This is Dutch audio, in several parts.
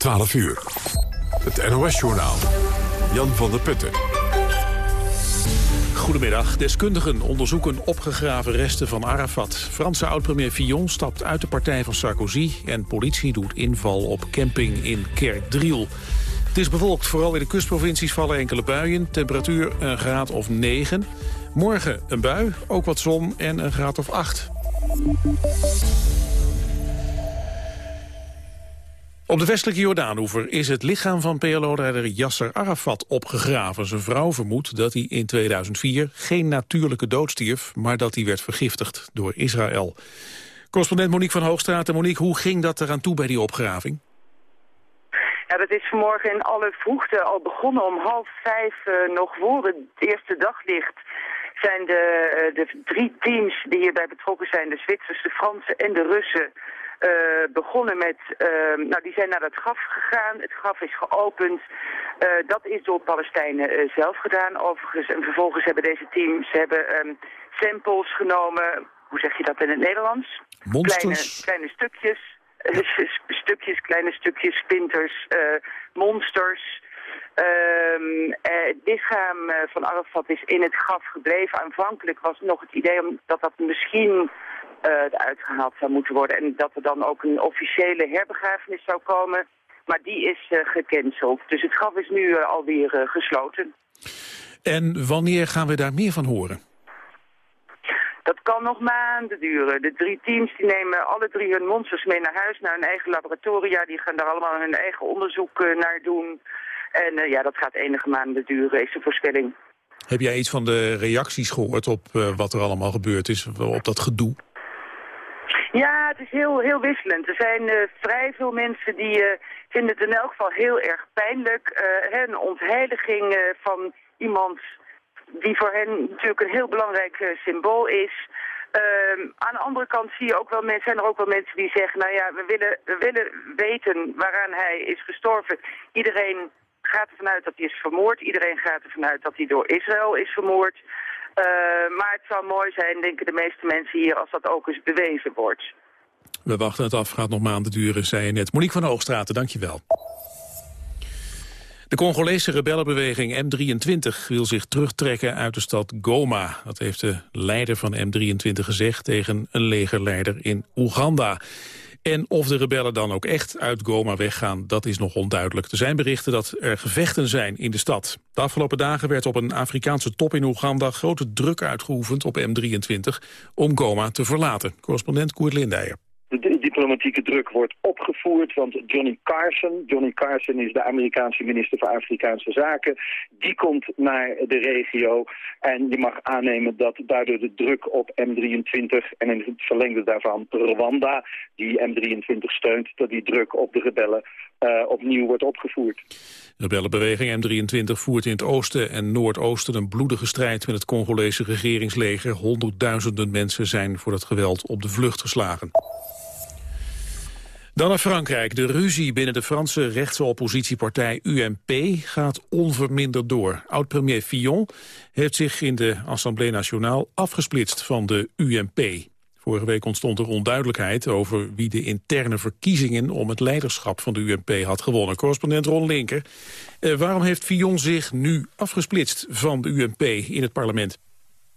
12 uur. Het NOS-journaal. Jan van der Putten. Goedemiddag. Deskundigen onderzoeken opgegraven resten van Arafat. Franse oud-premier Fillon stapt uit de partij van Sarkozy... en politie doet inval op camping in Kerkdriel. Het is bewolkt, vooral in de kustprovincies vallen enkele buien. Temperatuur een graad of 9. Morgen een bui, ook wat zon en een graad of 8. Op de westelijke Jordaanoever is het lichaam van PLO-leider Yasser Arafat opgegraven. Zijn vrouw vermoedt dat hij in 2004 geen natuurlijke dood stierf... maar dat hij werd vergiftigd door Israël. Correspondent Monique van Hoogstraat. Monique, hoe ging dat eraan toe bij die opgraving? Ja, dat is vanmorgen in alle vroegte al begonnen. Om half vijf, uh, nog voor het eerste daglicht, zijn de, uh, de drie teams die hierbij betrokken zijn, de Zwitsers, de Fransen en de Russen, uh, begonnen met, uh, nou die zijn naar het graf gegaan, het graf is geopend. Uh, dat is door Palestijnen zelf gedaan overigens. En vervolgens hebben deze teams hebben, um, samples genomen, hoe zeg je dat in het Nederlands? Monsters? Kleine, kleine stukjes, stukjes, kleine stukjes, spinters, monsters... Um, het lichaam van Arafat is in het graf gebleven. Aanvankelijk was nog het idee om, dat dat misschien eruit gehaald zou moeten worden. En dat er dan ook een officiële herbegrafenis zou komen. Maar die is uh, gecanceld. Dus het graf is nu uh, alweer gesloten. En wanneer gaan we daar meer van horen? Dat kan nog maanden duren. De drie teams die nemen alle drie hun monsters mee naar huis, naar hun eigen laboratoria. Die gaan daar allemaal hun eigen onderzoek naar doen. En ja, dat gaat enige maanden duren, is de voorspelling. Heb jij iets van de reacties gehoord op wat er allemaal gebeurd is, op dat gedoe? Is heel, heel wisselend. Er zijn uh, vrij veel mensen die uh, vinden het in elk geval heel erg pijnlijk. Uh, een ontheiliging van iemand die voor hen natuurlijk een heel belangrijk symbool is. Ehm, aan de andere kant zie je ook wel mensen, zijn er ook wel mensen die zeggen... nou ja, we willen, we willen weten waaraan hij is gestorven. Iedereen gaat ervan uit dat hij is vermoord. Iedereen gaat ervan uit dat hij door Israël is vermoord. Uh, maar het zou mooi zijn, denken de meeste mensen hier, als dat ook eens bewezen wordt. We wachten het af, gaat nog maanden duren, zei je net. Monique van Hoogstraten, dankjewel. De Congolese rebellenbeweging M23 wil zich terugtrekken uit de stad Goma. Dat heeft de leider van M23 gezegd tegen een legerleider in Oeganda. En of de rebellen dan ook echt uit Goma weggaan, dat is nog onduidelijk. Er zijn berichten dat er gevechten zijn in de stad. De afgelopen dagen werd op een Afrikaanse top in Oeganda grote druk uitgeoefend op M23 om Goma te verlaten. Correspondent Koert Lindijer. De diplomatieke druk wordt opgevoerd, want Johnny Carson, Johnny Carson is de Amerikaanse minister voor Afrikaanse Zaken, die komt naar de regio en je mag aannemen dat daardoor de druk op M23 en in het verlengde daarvan Rwanda, die M23 steunt, dat die druk op de rebellen uh, opnieuw wordt opgevoerd. De rebellenbeweging M23 voert in het oosten en noordoosten een bloedige strijd met het Congolese regeringsleger. Honderdduizenden mensen zijn voor het geweld op de vlucht geslagen. Dan naar Frankrijk. De ruzie binnen de Franse rechtse oppositiepartij UMP gaat onverminderd door. Oud-premier Fillon heeft zich in de Assemblée Nationale afgesplitst van de UMP. Vorige week ontstond er onduidelijkheid over wie de interne verkiezingen om het leiderschap van de UMP had gewonnen. Correspondent Ron Linker, eh, waarom heeft Fillon zich nu afgesplitst van de UMP in het parlement?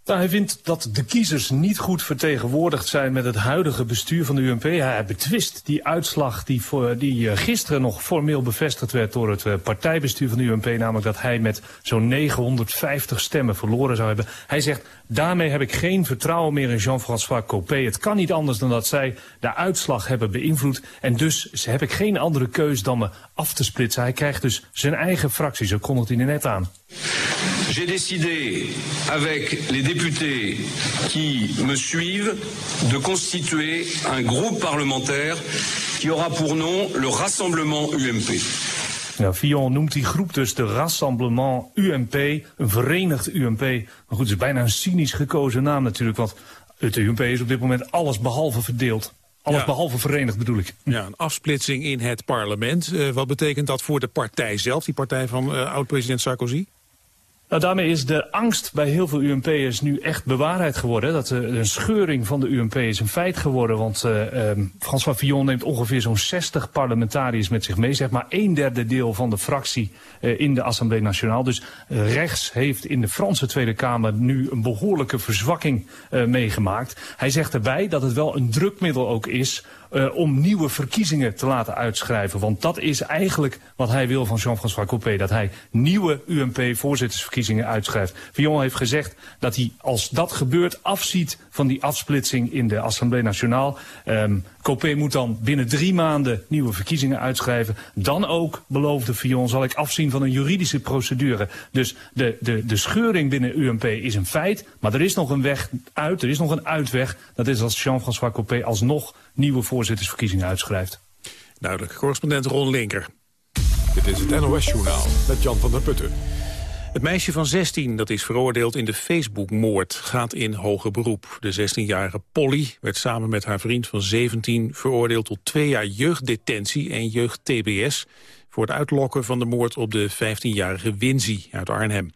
Nou, hij vindt dat de kiezers niet goed vertegenwoordigd zijn met het huidige bestuur van de UMP. Hij betwist die uitslag die, voor, die uh, gisteren nog formeel bevestigd werd door het uh, partijbestuur van de UMP. Namelijk dat hij met zo'n 950 stemmen verloren zou hebben. Hij zegt, daarmee heb ik geen vertrouwen meer in Jean-François Copé. Het kan niet anders dan dat zij de uitslag hebben beïnvloed. En dus heb ik geen andere keus dan me af te splitsen. Hij krijgt dus zijn eigen fractie, zo kondigt hij er net aan. J'ai décidé avec les députés qui me suivent de constituer un groupe parlementaire qui aura pour nom le Rassemblement UMP. Ja, Fillon noemt die groep dus de Rassemblement UMP, een verenigd UMP. Maar goed, het is bijna een cynisch gekozen naam natuurlijk, want het UMP is op dit moment alles behalve verdeeld. Alles ja. behalve verenigd bedoel ik. Ja, een afsplitsing in het parlement. Uh, wat betekent dat voor de partij zelf, die partij van uh, oud-president Sarkozy? Nou, daarmee is de angst bij heel veel UMP'ers nu echt bewaarheid geworden. Dat een scheuring van de UMP is een feit geworden. Want uh, um, François Fillon neemt ongeveer zo'n 60 parlementariërs met zich mee. Zeg maar een derde deel van de fractie uh, in de Assemblée Nationale. Dus rechts heeft in de Franse Tweede Kamer nu een behoorlijke verzwakking meegemaakt. Hij zegt erbij dat het wel een drukmiddel ook is uh, om nieuwe verkiezingen te laten uitschrijven. Want dat is eigenlijk wat hij wil van Jean-François Copé. Dat hij nieuwe UMP-voorzittersverkiezingen uitschrijft. Villon heeft gezegd dat hij, als dat gebeurt, afziet van die afsplitsing in de Assemblée Nationale. Um, Copé moet dan binnen drie maanden nieuwe verkiezingen uitschrijven. Dan ook, beloofde Fillon, zal ik afzien van een juridische procedure. Dus de, de, de scheuring binnen UMP is een feit. Maar er is nog een weg uit, er is nog een uitweg. Dat is als Jean-François Copé alsnog nieuwe voorzittersverkiezingen uitschrijft. Duidelijk. Correspondent Ron Linker. Dit is het NOS-journaal met Jan van der Putten. Het meisje van 16 dat is veroordeeld in de Facebook-moord gaat in hoger beroep. De 16-jarige Polly werd samen met haar vriend van 17 veroordeeld tot twee jaar jeugddetentie en jeugd-TBS voor het uitlokken van de moord op de 15-jarige Winzy uit Arnhem.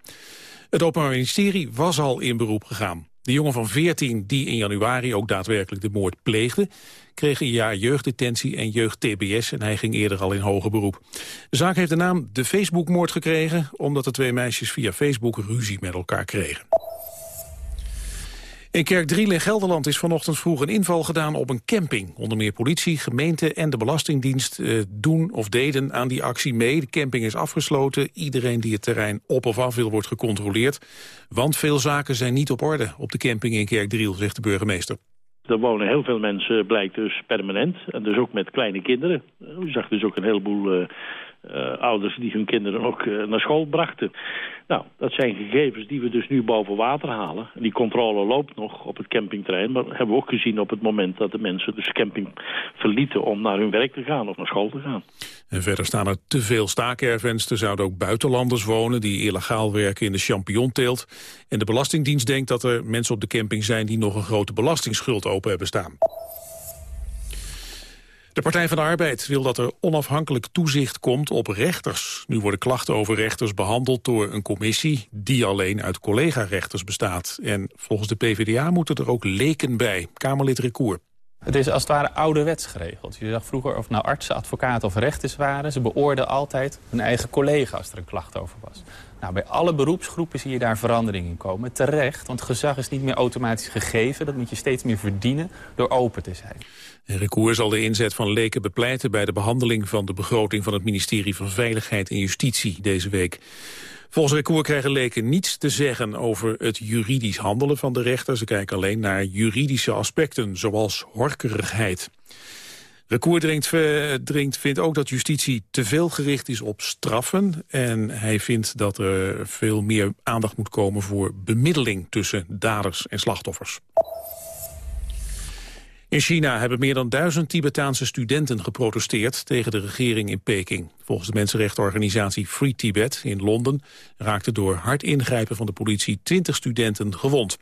Het Openbaar Ministerie was al in beroep gegaan. De jongen van 14 die in januari ook daadwerkelijk de moord pleegde... kreeg een jaar jeugddetentie en jeugd-TBS en hij ging eerder al in hoger beroep. De zaak heeft de naam de Facebookmoord gekregen... omdat de twee meisjes via Facebook ruzie met elkaar kregen. In Kerkdriel in Gelderland is vanochtend vroeg een inval gedaan op een camping. Onder meer politie, gemeente en de Belastingdienst eh, doen of deden aan die actie mee. De camping is afgesloten. Iedereen die het terrein op of af wil wordt gecontroleerd. Want veel zaken zijn niet op orde op de camping in Kerkdriel, zegt de burgemeester. Er wonen heel veel mensen, blijkt dus permanent. En dus ook met kleine kinderen. U zag dus ook een heleboel uh, uh, ouders die hun kinderen ook uh, naar school brachten. Nou, dat zijn gegevens die we dus nu boven water halen. Die controle loopt nog op het campingterrein. Maar hebben we ook gezien op het moment dat de mensen dus camping verlieten... om naar hun werk te gaan of naar school te gaan. En verder staan er te veel staakervens. Er zouden ook buitenlanders wonen die illegaal werken in de champignonteelt. En de Belastingdienst denkt dat er mensen op de camping zijn... die nog een grote belastingsschuld open hebben staan. De Partij van de Arbeid wil dat er onafhankelijk toezicht komt op rechters. Nu worden klachten over rechters behandeld door een commissie... die alleen uit collega-rechters bestaat. En volgens de PvdA moeten er ook leken bij. Kamerlid Recour. Het is als het ware ouderwets geregeld. Je zag vroeger of nou artsen, advocaten of rechters waren. Ze beoorden altijd hun eigen collega als er een klacht over was. Nou, bij alle beroepsgroepen zie je daar verandering in komen. Terecht, want gezag is niet meer automatisch gegeven. Dat moet je steeds meer verdienen door open te zijn. Recour zal de inzet van leken bepleiten bij de behandeling van de begroting van het ministerie van Veiligheid en Justitie deze week. Volgens Recour krijgen leken niets te zeggen over het juridisch handelen van de rechter. Ze kijken alleen naar juridische aspecten, zoals horkerigheid. Recour dringt, dringt, vindt ook dat justitie te veel gericht is op straffen. En hij vindt dat er veel meer aandacht moet komen voor bemiddeling tussen daders en slachtoffers. In China hebben meer dan duizend Tibetaanse studenten geprotesteerd tegen de regering in Peking. Volgens de mensenrechtenorganisatie Free Tibet in Londen raakten door hard ingrijpen van de politie 20 studenten gewond.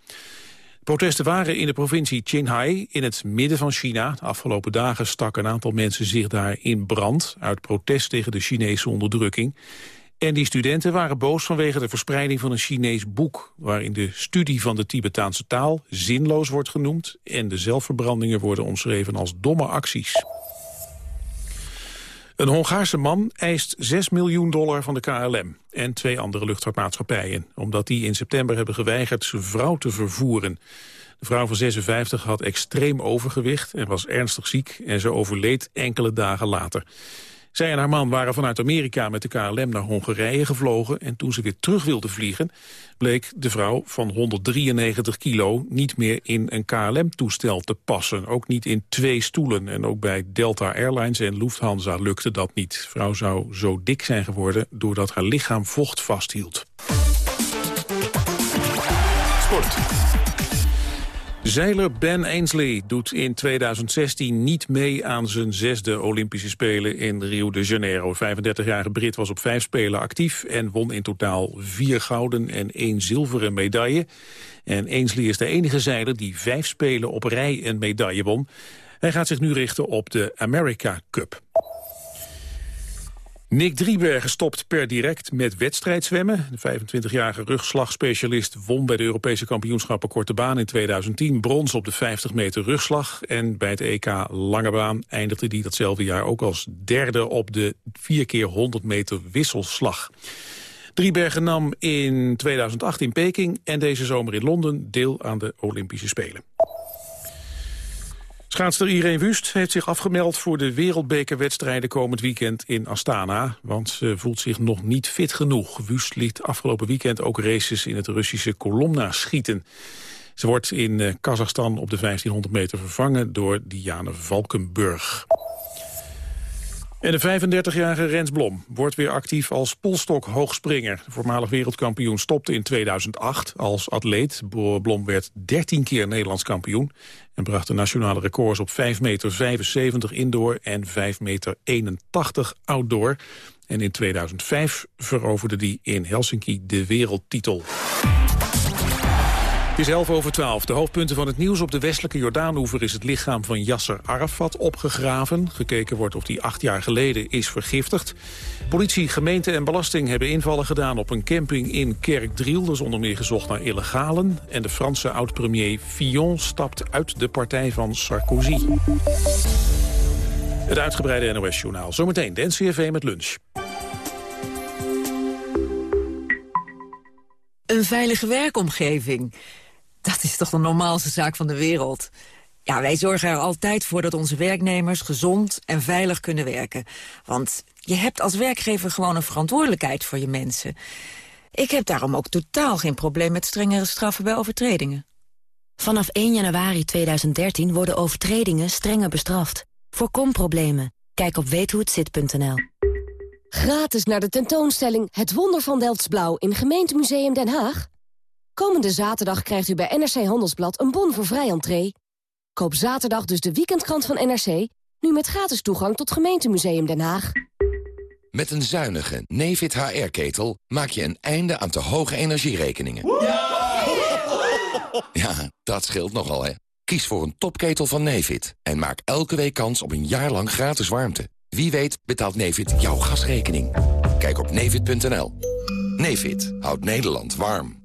Protesten waren in de provincie Qinghai in het midden van China. De afgelopen dagen stak een aantal mensen zich daar in brand... uit protest tegen de Chinese onderdrukking. En die studenten waren boos vanwege de verspreiding van een Chinees boek... waarin de studie van de Tibetaanse taal zinloos wordt genoemd... en de zelfverbrandingen worden omschreven als domme acties. Een Hongaarse man eist 6 miljoen dollar van de KLM en twee andere luchtvaartmaatschappijen... omdat die in september hebben geweigerd zijn vrouw te vervoeren. De vrouw van 56 had extreem overgewicht en was ernstig ziek... en ze overleed enkele dagen later. Zij en haar man waren vanuit Amerika met de KLM naar Hongarije gevlogen... en toen ze weer terug wilden vliegen... bleek de vrouw van 193 kilo niet meer in een KLM-toestel te passen. Ook niet in twee stoelen. En ook bij Delta Airlines en Lufthansa lukte dat niet. De vrouw zou zo dik zijn geworden doordat haar lichaam vocht vasthield. Sport. Zeiler Ben Ainsley doet in 2016 niet mee aan zijn zesde Olympische Spelen in Rio de Janeiro. 35-jarige Brit was op vijf Spelen actief en won in totaal vier gouden en één zilveren medaille. En Ainsley is de enige zeiler die vijf Spelen op rij een medaille won. Hij gaat zich nu richten op de America Cup. Nick Driebergen stopt per direct met wedstrijdzwemmen. De 25-jarige rugslagspecialist won bij de Europese kampioenschappen Korte Baan in 2010 brons op de 50 meter rugslag. En bij het EK Lange Baan eindigde hij datzelfde jaar ook als derde op de 4 keer 100 meter wisselslag. Driebergen nam in 2008 in Peking en deze zomer in Londen deel aan de Olympische Spelen. Schaatster Irene Wust heeft zich afgemeld voor de wereldbekerwedstrijden komend weekend in Astana, want ze voelt zich nog niet fit genoeg. Wust liet afgelopen weekend ook races in het Russische Kolomna schieten. Ze wordt in eh, Kazachstan op de 1500 meter vervangen door Diane Valkenburg. En de 35-jarige Rens Blom wordt weer actief als polstok-hoogspringer. De voormalig wereldkampioen stopte in 2008 als atleet. Blom werd 13 keer Nederlands kampioen... en bracht de nationale records op 5,75 meter indoor en 5,81 meter outdoor. En in 2005 veroverde hij in Helsinki de wereldtitel. Het is 11 over 12. De hoofdpunten van het nieuws. Op de westelijke Jordaanoever is het lichaam van Yasser Arafat opgegraven. Gekeken wordt of hij acht jaar geleden is vergiftigd. Politie, gemeente en belasting hebben invallen gedaan op een camping in Kerkdriel. Dat is onder meer gezocht naar illegalen. En de Franse oud-premier Fillon stapt uit de partij van Sarkozy. Het uitgebreide NOS-journaal. Zometeen de NCRV met lunch. Een veilige werkomgeving. Dat is toch de normaalste zaak van de wereld. Ja, wij zorgen er altijd voor dat onze werknemers gezond en veilig kunnen werken. Want je hebt als werkgever gewoon een verantwoordelijkheid voor je mensen. Ik heb daarom ook totaal geen probleem met strengere straffen bij overtredingen. Vanaf 1 januari 2013 worden overtredingen strenger bestraft. Voorkom problemen. Kijk op weethohetzit.nl. Gratis naar de tentoonstelling Het Wonder van Delftsblauw in Gemeentemuseum Den Haag? Komende zaterdag krijgt u bij NRC Handelsblad een bon voor vrij entree. Koop zaterdag dus de weekendkrant van NRC... nu met gratis toegang tot Gemeentemuseum Den Haag. Met een zuinige Nefit HR-ketel maak je een einde aan te hoge energierekeningen. Ja, dat scheelt nogal, hè. Kies voor een topketel van Nefit en maak elke week kans op een jaar lang gratis warmte. Wie weet betaalt Nefit jouw gasrekening. Kijk op nefit.nl. Nefit houdt Nederland warm.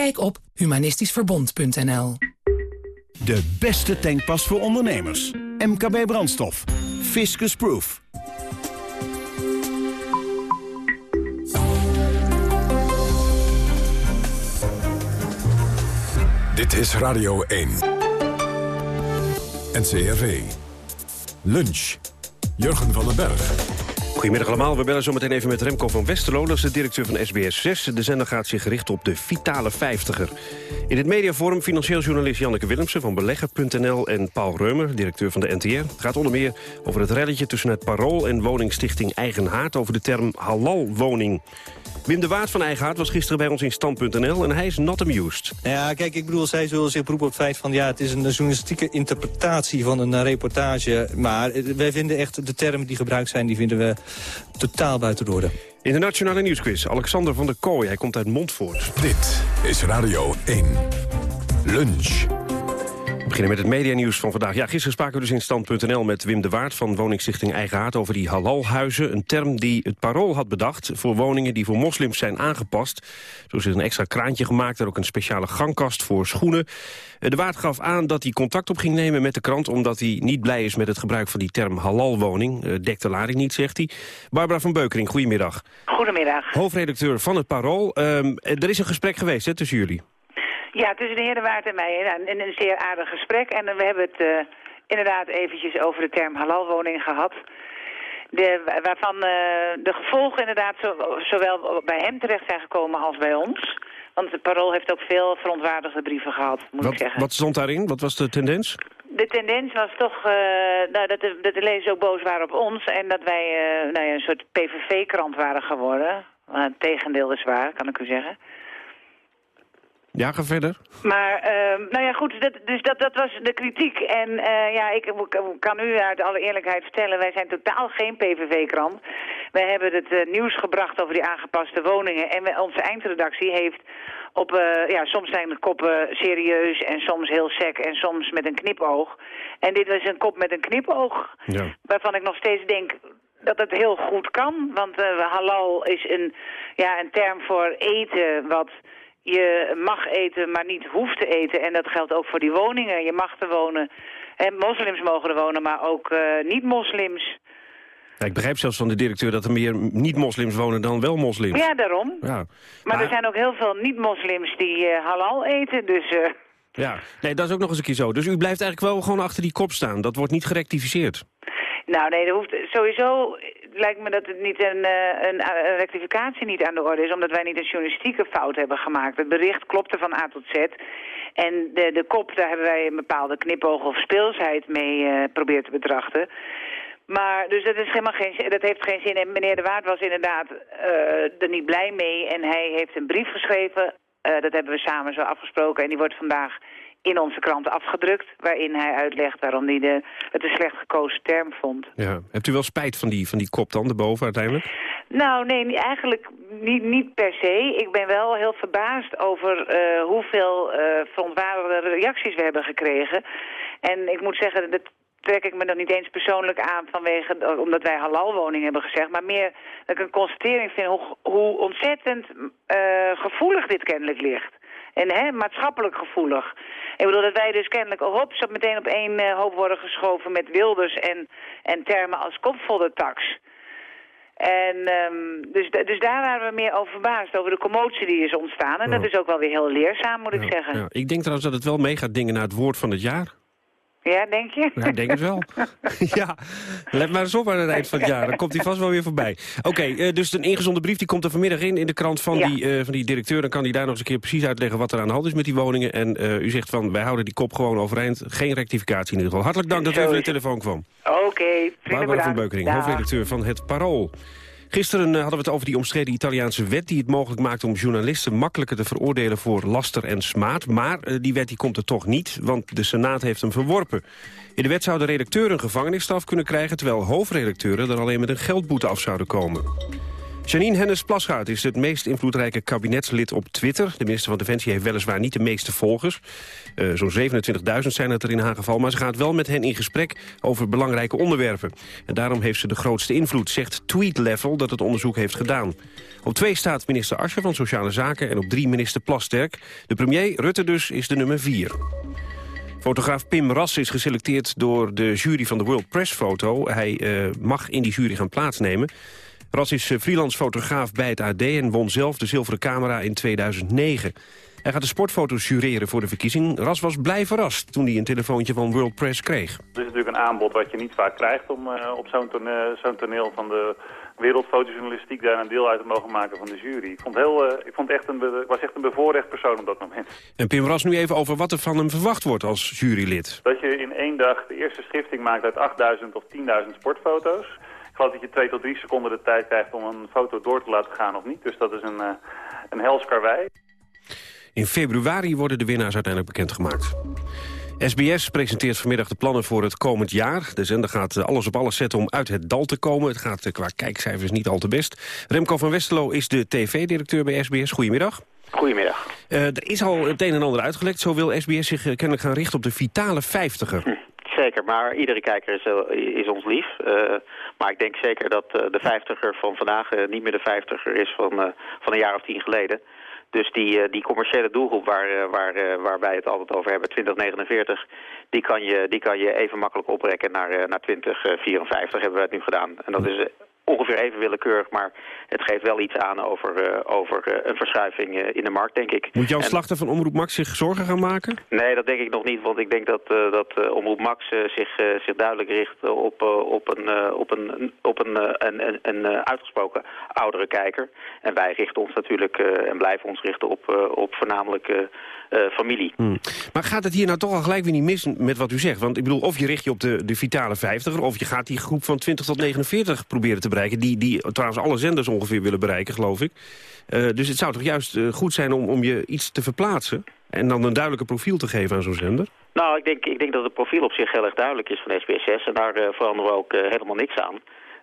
Kijk op humanistischverbond.nl. De beste tankpas voor ondernemers. MKB Brandstof. Fiscus Proof. Dit is Radio 1. NCRV. Lunch. Jurgen van den Berg. Goedemiddag allemaal. We bellen zo meteen even met Remco van Westerlo. Dat is de directeur van SBS 6. De zender gaat zich richten op de vitale vijftiger. In het mediaforum financieel journalist Janneke Willemsen van Belegger.nl... en Paul Reumer, directeur van de NTR. Gaat onder meer over het relletje tussen het Parool en woningstichting Eigen Haard... over de term halalwoning. Wim de Waard van Eigenhaard was gisteren bij ons in Stand.nl... en hij is not amused. Ja, kijk, ik bedoel, zij zullen zich beroepen op het feit van... ja, het is een journalistieke interpretatie van een reportage. Maar wij vinden echt de termen die gebruikt zijn... die vinden we totaal buiten de orde. In de Nationale Nieuwsquiz, Alexander van der Kooi. Hij komt uit Montfort. Dit is Radio 1. Lunch. Beginnen met het medianieuws van vandaag. Ja, gisteren spraken we dus in stand.nl met Wim de Waard van woningstichting Eigen Haard over die halalhuizen. Een term die het parool had bedacht voor woningen die voor moslims zijn aangepast. Zo is er een extra kraantje gemaakt en ook een speciale gangkast voor schoenen. De Waard gaf aan dat hij contact op ging nemen met de krant... omdat hij niet blij is met het gebruik van die term halalwoning. Uh, dekt de lading niet, zegt hij. Barbara van Beukering, goedemiddag. Goedemiddag. Hoofdredacteur van het Parool. Uh, er is een gesprek geweest hè, tussen jullie. Ja, tussen de heer De Waard en mij. Een, een zeer aardig gesprek. En we hebben het uh, inderdaad eventjes over de term halalwoning gehad. De, waarvan uh, de gevolgen inderdaad zo, zowel bij hem terecht zijn gekomen als bij ons. Want het parool heeft ook veel verontwaardigde brieven gehad, moet wat, ik zeggen. Wat stond daarin? Wat was de tendens? De tendens was toch uh, nou, dat, de, dat de lezers ook boos waren op ons... en dat wij uh, nou ja, een soort PVV-krant waren geworden. het tegendeel is waar, kan ik u zeggen. Ja, ga verder. Maar, uh, nou ja, goed, dat, dus dat, dat was de kritiek. En uh, ja, ik kan u uit alle eerlijkheid vertellen, wij zijn totaal geen PVV-krant. Wij hebben het uh, nieuws gebracht over die aangepaste woningen. En we, onze eindredactie heeft op, uh, ja, soms zijn de koppen serieus en soms heel sec en soms met een knipoog. En dit was een kop met een knipoog, ja. waarvan ik nog steeds denk, dat het heel goed kan. Want uh, halal is een, ja, een term voor eten wat je mag eten, maar niet hoeft te eten. En dat geldt ook voor die woningen. Je mag er wonen. En moslims mogen er wonen, maar ook uh, niet-moslims. Ja, ik begrijp zelfs van de directeur dat er meer niet-moslims wonen dan wel moslims. Ja, daarom. Ja. Maar, maar, er zijn ook heel veel niet-moslims die uh, halal eten, dus... Uh... Ja, nee, dat is ook nog eens een keer zo. Dus u blijft eigenlijk wel gewoon achter die kop staan. Dat wordt niet gerectificeerd. Nou nee, dat hoeft sowieso lijkt me dat het niet een, een, een, rectificatie niet aan de orde is, omdat wij niet een journalistieke fout hebben gemaakt. Het bericht klopte van A tot Z. En de, de kop, daar hebben wij een bepaalde knipoog of speelsheid mee uh, te betrachten. Maar, dus dat, is helemaal geen, dat heeft geen zin. En meneer De Waard was inderdaad er niet blij mee. En hij heeft een brief geschreven. Dat hebben we samen zo afgesproken. En die wordt vandaag in onze krant afgedrukt... waarin hij uitlegt waarom hij de, het een slecht gekozen term vond. Ja. Hebt u wel spijt van die, van die kop dan, erboven uiteindelijk? Nou, nee, eigenlijk niet, niet per se. Ik ben wel heel verbaasd over uh, hoeveel uh, verontwaardigde reacties we hebben gekregen. En ik moet zeggen, dat trek ik me dan niet eens persoonlijk aan vanwege, omdat wij halalwoning hebben gezegd, maar meer dat ik een constatering vind hoe, hoe ontzettend uh, gevoelig dit kennelijk ligt. En hè, maatschappelijk gevoelig. Ik bedoel dat wij dus kennelijk op hop, meteen op één uh, hoop worden geschoven met wilders en, en termen als kopvoddertax. En um, dus, dus daar waren we meer over verbaasd, over de commotie die is ontstaan. En ja. dat is ook wel weer heel leerzaam, moet ja, ik zeggen. Ja. Ik denk trouwens dat het wel mee gaat dingen naar het woord van het jaar. Ja, denk je? Ik denk het wel. ja, let maar eens op aan het eind van het jaar. Dan komt hij vast wel weer voorbij. Oké, okay, uh, dus een ingezonde brief die komt er vanmiddag in... in de krant van, ja. die, uh, van die directeur. Dan kan hij daar nog eens een keer precies uitleggen... wat er aan de hand is met die woningen. En uh, u zegt van, wij houden die kop gewoon overeind. Geen rectificatie in ieder geval. Hartelijk dank dat u even naar de telefoon kwam. Oké, okay, Barbara van Beukering, hoofdredacteur van Het Parool. Gisteren uh, hadden we het over die omstreden Italiaanse wet... die het mogelijk maakt om journalisten makkelijker te veroordelen voor laster en smaad. Maar uh, die wet die komt er toch niet, want de Senaat heeft hem verworpen. In de wet zou de redacteur een gevangenisstraf kunnen krijgen... terwijl hoofdredacteuren er alleen met een geldboete af zouden komen. Janine Hennis-Plasgaard is het meest invloedrijke kabinetslid op Twitter. De minister van Defensie heeft weliswaar niet de meeste volgers. Uh, Zo'n 27.000 zijn het er in haar geval. Maar ze gaat wel met hen in gesprek over belangrijke onderwerpen. En daarom heeft ze de grootste invloed, zegt Tweetlevel dat het onderzoek heeft gedaan. Op twee staat minister Ascher van Sociale Zaken en op drie minister Plasterk. De premier, Rutte dus, is de nummer vier. Fotograaf Pim Ras is geselecteerd door de jury van de World Press Foto. Hij uh, mag in die jury gaan plaatsnemen. Ras is freelance fotograaf bij het AD en won zelf de zilveren camera in 2009. Hij gaat de sportfoto's jureren voor de verkiezing. Ras was blij verrast toen hij een telefoontje van World Press kreeg. Het is natuurlijk een aanbod wat je niet vaak krijgt om uh, op zo'n toneel, zo toneel van de wereldfotojournalistiek daar een deel uit te mogen maken van de jury. Ik vond, heel, uh, ik vond echt een, ik was echt een bevoorrecht persoon op dat moment. En Pim Ras nu even over wat er van hem verwacht wordt als jurylid. Dat je in één dag de eerste schifting maakt uit 8000 of 10.000 sportfoto's. Geloof dat je twee tot drie seconden de tijd krijgt om een foto door te laten gaan of niet. Dus dat is een, uh, een hels karwei. In februari worden de winnaars uiteindelijk bekendgemaakt. SBS presenteert vanmiddag de plannen voor het komend jaar. De zender gaat alles op alles zetten om uit het dal te komen. Het gaat qua kijkcijfers niet al te best. Remco van Westerlo is de tv-directeur bij SBS. Goedemiddag. Goedemiddag. Eh, er is al het een en ander uitgelekt. Zo wil SBS zich eh, kennelijk gaan richten op de vitale vijftiger. Zeker, maar iedere kijker is, eh, is ons lief. Eh, maar ik denk zeker dat eh, de vijftiger van vandaag niet meer de vijftiger is van, van een jaar of tien geleden. Dus die, die commerciële doelgroep waar, waar, waar wij het altijd over hebben, 2049, die kan je, die kan je even makkelijk oprekken naar, naar 2054, hebben we het nu gedaan. En dat is ongeveer even willekeurig, maar het geeft wel iets aan over, eh, over eh, een verschuiving eh, in de markt, denk ik. Moet Jan En- Slachter van Omroep Max zich zorgen gaan maken? Nee, dat denk ik nog niet, want ik denk dat, dat Omroep Max zich, zich duidelijk richt op, op, een, op, een, op een, een, een, een uitgesproken oudere kijker. En wij richten ons natuurlijk en blijven ons richten op, op voornamelijk familie. Hmm. Maar gaat het hier nou toch al gelijk weer niet mis met wat u zegt? Want ik bedoel, of je richt je op de, de vitale vijftiger... of je gaat die groep van 20 tot 49 proberen te bereiken... die, die trouwens alle zenders ongeveer willen bereiken, geloof ik. Eh, dus het zou toch juist eh, goed zijn om, om je iets te verplaatsen... en dan een duidelijke profiel te geven aan zo'n zender? Nou, ik denk, ik denk dat het profiel op zich heel erg duidelijk is van SBS6 en daar eh, veranderen we ook eh, helemaal niks aan.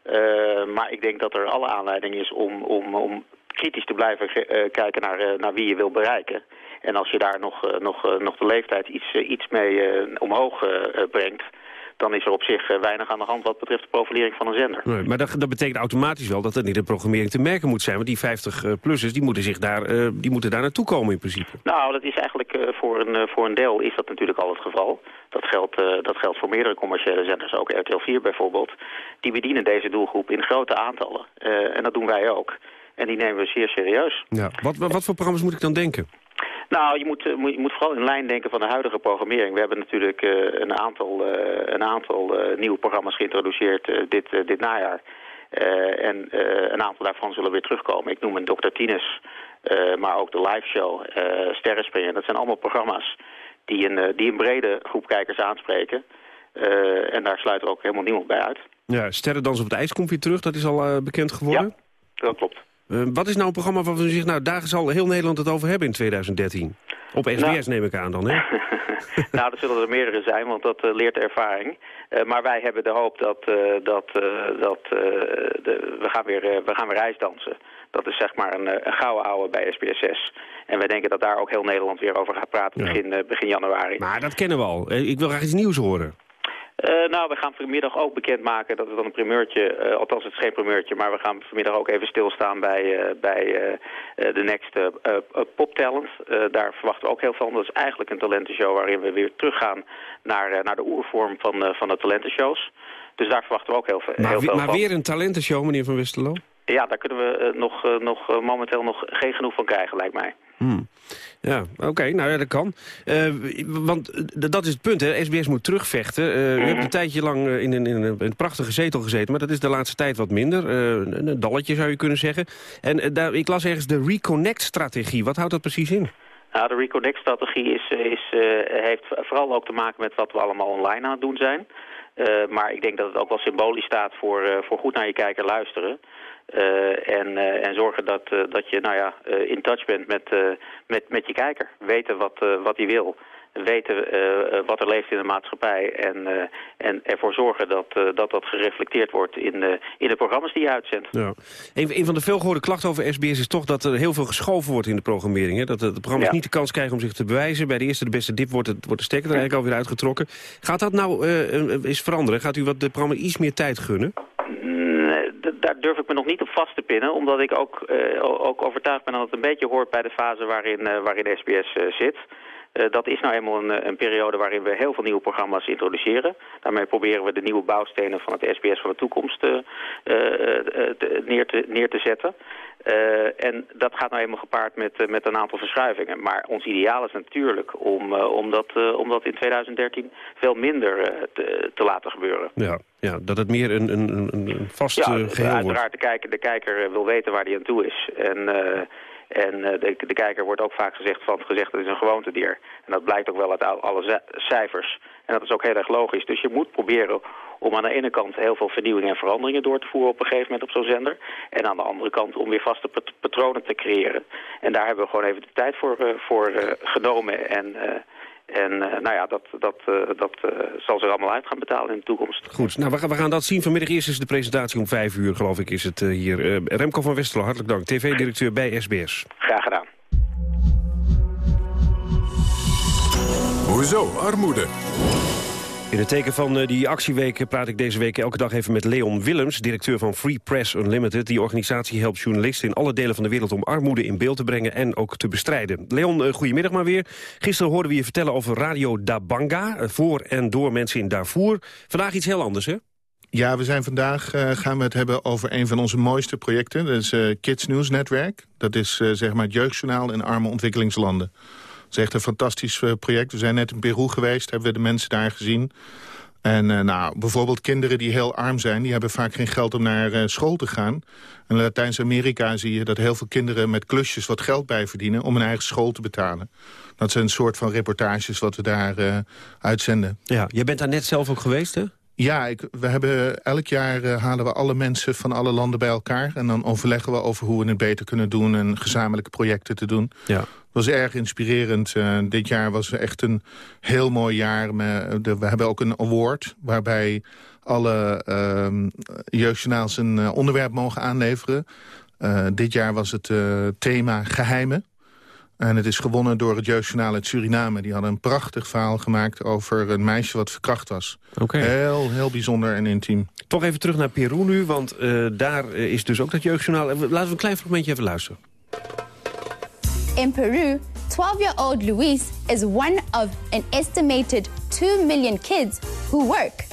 Eh, maar ik denk dat er alle aanleiding is om, om, om kritisch te blijven eh, kijken naar, eh, naar wie je wil bereiken. En als je daar nog, eh, nog, eh, nog de leeftijd iets, eh, iets mee omhoog brengt, dan is er op zich weinig aan de hand wat betreft de profilering van een zender. Nee, maar dat, dat betekent automatisch wel dat er in de programmering te merken moet zijn. Want die 50-plussers die moeten, zich daar, die moeten daar naartoe komen in principe. Nou, dat is eigenlijk voor, een, voor een deel is dat natuurlijk al het geval. Dat geldt, dat geldt voor meerdere commerciële zenders, ook RTL 4 bijvoorbeeld. Die bedienen deze doelgroep in grote aantallen. En dat doen wij ook. En die nemen we zeer serieus. Ja. Wat, wat, wat voor programma's moet ik dan denken? Nou, je moet, eh, moet, je moet vooral in lijn denken van de huidige programmering. We hebben natuurlijk eh, een aantal, eh, een aantal nieuwe programma's geïntroduceerd dit, dit najaar. En een aantal daarvan zullen weer terugkomen. Ik noem een Dr. Tines, maar ook de live show, eh Sterrenspringen. Dat zijn allemaal programma's die een, die een brede groep kijkers aanspreken. En daar sluit ook helemaal niemand bij uit. Ja, Sterrendans op het ijs komt weer terug, dat is al bekend geworden. Dat klopt. Eh, wat is nou een programma waarvan u zegt, nou daar zal heel Nederland het over hebben in 2013? Op SBS Nou. neem ik aan dan, hè? nou, er zullen er meerdere zijn, want dat eh, leert de ervaring. Eh, maar wij hebben de hoop dat, dat, dat de, we, gaan weer, we gaan weer ijsdansen. Dat is zeg maar een, een gouden ouwe bij SBS6. En wij denken dat daar ook heel Nederland weer over gaat praten begin, begin januari. Maar dat kennen we al. Ik wil graag iets nieuws horen. Eh, nou, we gaan vanmiddag ook bekendmaken dat we dan een primeurtje, eh, althans het is geen primeurtje, maar we gaan vanmiddag ook even stilstaan bij, eh, bij de Next Pop Talent. Daar verwachten we ook heel veel van. Dat is eigenlijk een talentenshow waarin we weer teruggaan naar, naar de oervorm van, van de talentenshows. Dus daar verwachten we ook heel, veel- Maar, heel veel maar van. weer een talentenshow, meneer Van Westerlo? Ja, daar kunnen we nog, nog momenteel nog geen genoeg van krijgen, lijkt mij. Hmm. Ja, oké, nou ja, dat kan. Eh, want eh, dat is het punt, hè. SBS moet terugvechten. Eh, U hebt een tijdje lang eh, in een, in, een, prachtige zetel gezeten... maar dat is de laatste tijd wat minder. Een, dalletje zou je kunnen zeggen. En daar, ik las ergens de Reconnect-strategie. Wat houdt dat precies in? Nou, de Reconnect-strategie is, is, heeft vooral ook te maken met wat we allemaal online aan het doen zijn. Maar ik denk dat het ook wel symbolisch staat voor, voor goed naar je kijker luisteren. Eh, en, eh, en zorgen dat, eh, dat je nou ja, in touch bent met, met, met je kijker. Weten wat, eh, wat hij wil. Weten wat er leeft in de maatschappij. En, en ervoor zorgen dat, dat dat gereflecteerd wordt in, eh, in de programma's die je uitzendt. Ja. Een, een van de veelgehoorde klachten over SBS is toch dat er heel veel geschoven wordt in de programmering. Hè? Dat de, de programma's Ja. niet de kans krijgen om zich te bewijzen. Bij de eerste de beste dip wordt, het, wordt de stekker er eigenlijk alweer uitgetrokken. Gaat dat nou eens veranderen? Gaat u wat de programma iets meer tijd gunnen? Daar durf ik me nog niet op vast te pinnen, omdat ik ook, eh, ook overtuigd ben dat het een beetje hoort bij de fase waarin, eh, waarin SBS eh, zit. Eh, dat is nou eenmaal een, eh, een periode waarin we heel veel nieuwe programma's introduceren. Daarmee proberen we de nieuwe bouwstenen van het SBS van de toekomst eh, te- neer, te, neer te zetten. En dat gaat nou eenmaal gepaard met, met een aantal verschuivingen. Maar ons ideaal is natuurlijk om, om, dat, om dat in 2013 veel minder te, te laten gebeuren. Ja, ja dat het meer een, een, een- vast Ja, eh, geheel wordt. uiteraard de kijker, de kijker wil weten waar hij aan toe is. En, en eh, de, de kijker wordt ook vaak gezegd van gezegd het is een gewoontedier. En dat blijkt ook wel uit al- alle cijfers. En dat is ook heel erg logisch. Dus je moet proberen om aan de ene kant heel veel vernieuwingen en veranderingen door te voeren op een gegeven moment op zo'n zender. En aan de andere kant om weer vaste pat- patronen te creëren. En daar hebben we gewoon even de tijd voor, eh, voor eh, genomen. En, en eh, nou ja, dat, dat, eh, dat uh, zal zich allemaal uit gaan betalen in de toekomst. Goed, nou we gaan, we gaan dat zien. Vanmiddag eerst is de presentatie om vijf uur, geloof ik, is het hier. Remco van Westerlo, hartelijk dank. TV-directeur bij SBS. Graag gedaan. Hoezo armoede? In het teken van eh, die actieweek praat ik deze week elke dag even met Leon Willems... directeur van Free Press Unlimited. Die organisatie helpt journalisten in alle delen van de wereld... om armoede in beeld te brengen en ook te bestrijden. Leon, uh, goedemiddag maar weer. Gisteren hoorden we je vertellen over Radio Dabanga... Uh, voor en door mensen in Darfur. Vandaag iets heel anders, hè? Ja, we zijn vandaag gaan we het hebben over een van onze mooiste projecten. Dat is Kids News Netwerk. Dat is zeg maar het jeugdjournaal in arme ontwikkelingslanden. Dat is echt een fantastisch project. We zijn net in Peru geweest, hebben we de mensen daar gezien. En nou, bijvoorbeeld kinderen die heel arm zijn... die hebben vaak geen geld om naar school te gaan. In Latijns-Amerika zie je dat heel veel kinderen met klusjes... wat geld bijverdienen om een eigen school te betalen. Dat zijn een soort van reportages wat we daar uitzenden. Ja, jij bent daar net zelf ook geweest, hè? Ja, ik, we hebben, elk jaar uh, halen we alle mensen van alle landen bij elkaar. En dan overleggen we over hoe we het beter kunnen doen... en gezamenlijke projecten te doen. Ja. Het was erg inspirerend. Uh, dit jaar was echt een heel mooi jaar. We hebben ook een award waarbij alle uh, jeugdjournaals een uh, onderwerp mogen aanleveren. dit jaar was het thema geheimen. En het is gewonnen door het Jeugdjournaal uit Suriname. Die hadden een prachtig verhaal gemaakt over een meisje wat verkracht was. Okay. Heel, heel bijzonder en intiem. Toch even terug naar Peru nu, want uh, daar is dus ook dat Jeugdjournaal. Laten we een klein fragmentje even luisteren. In Peru, 12-year-old Luis is one of an estimated 2 million kids who work.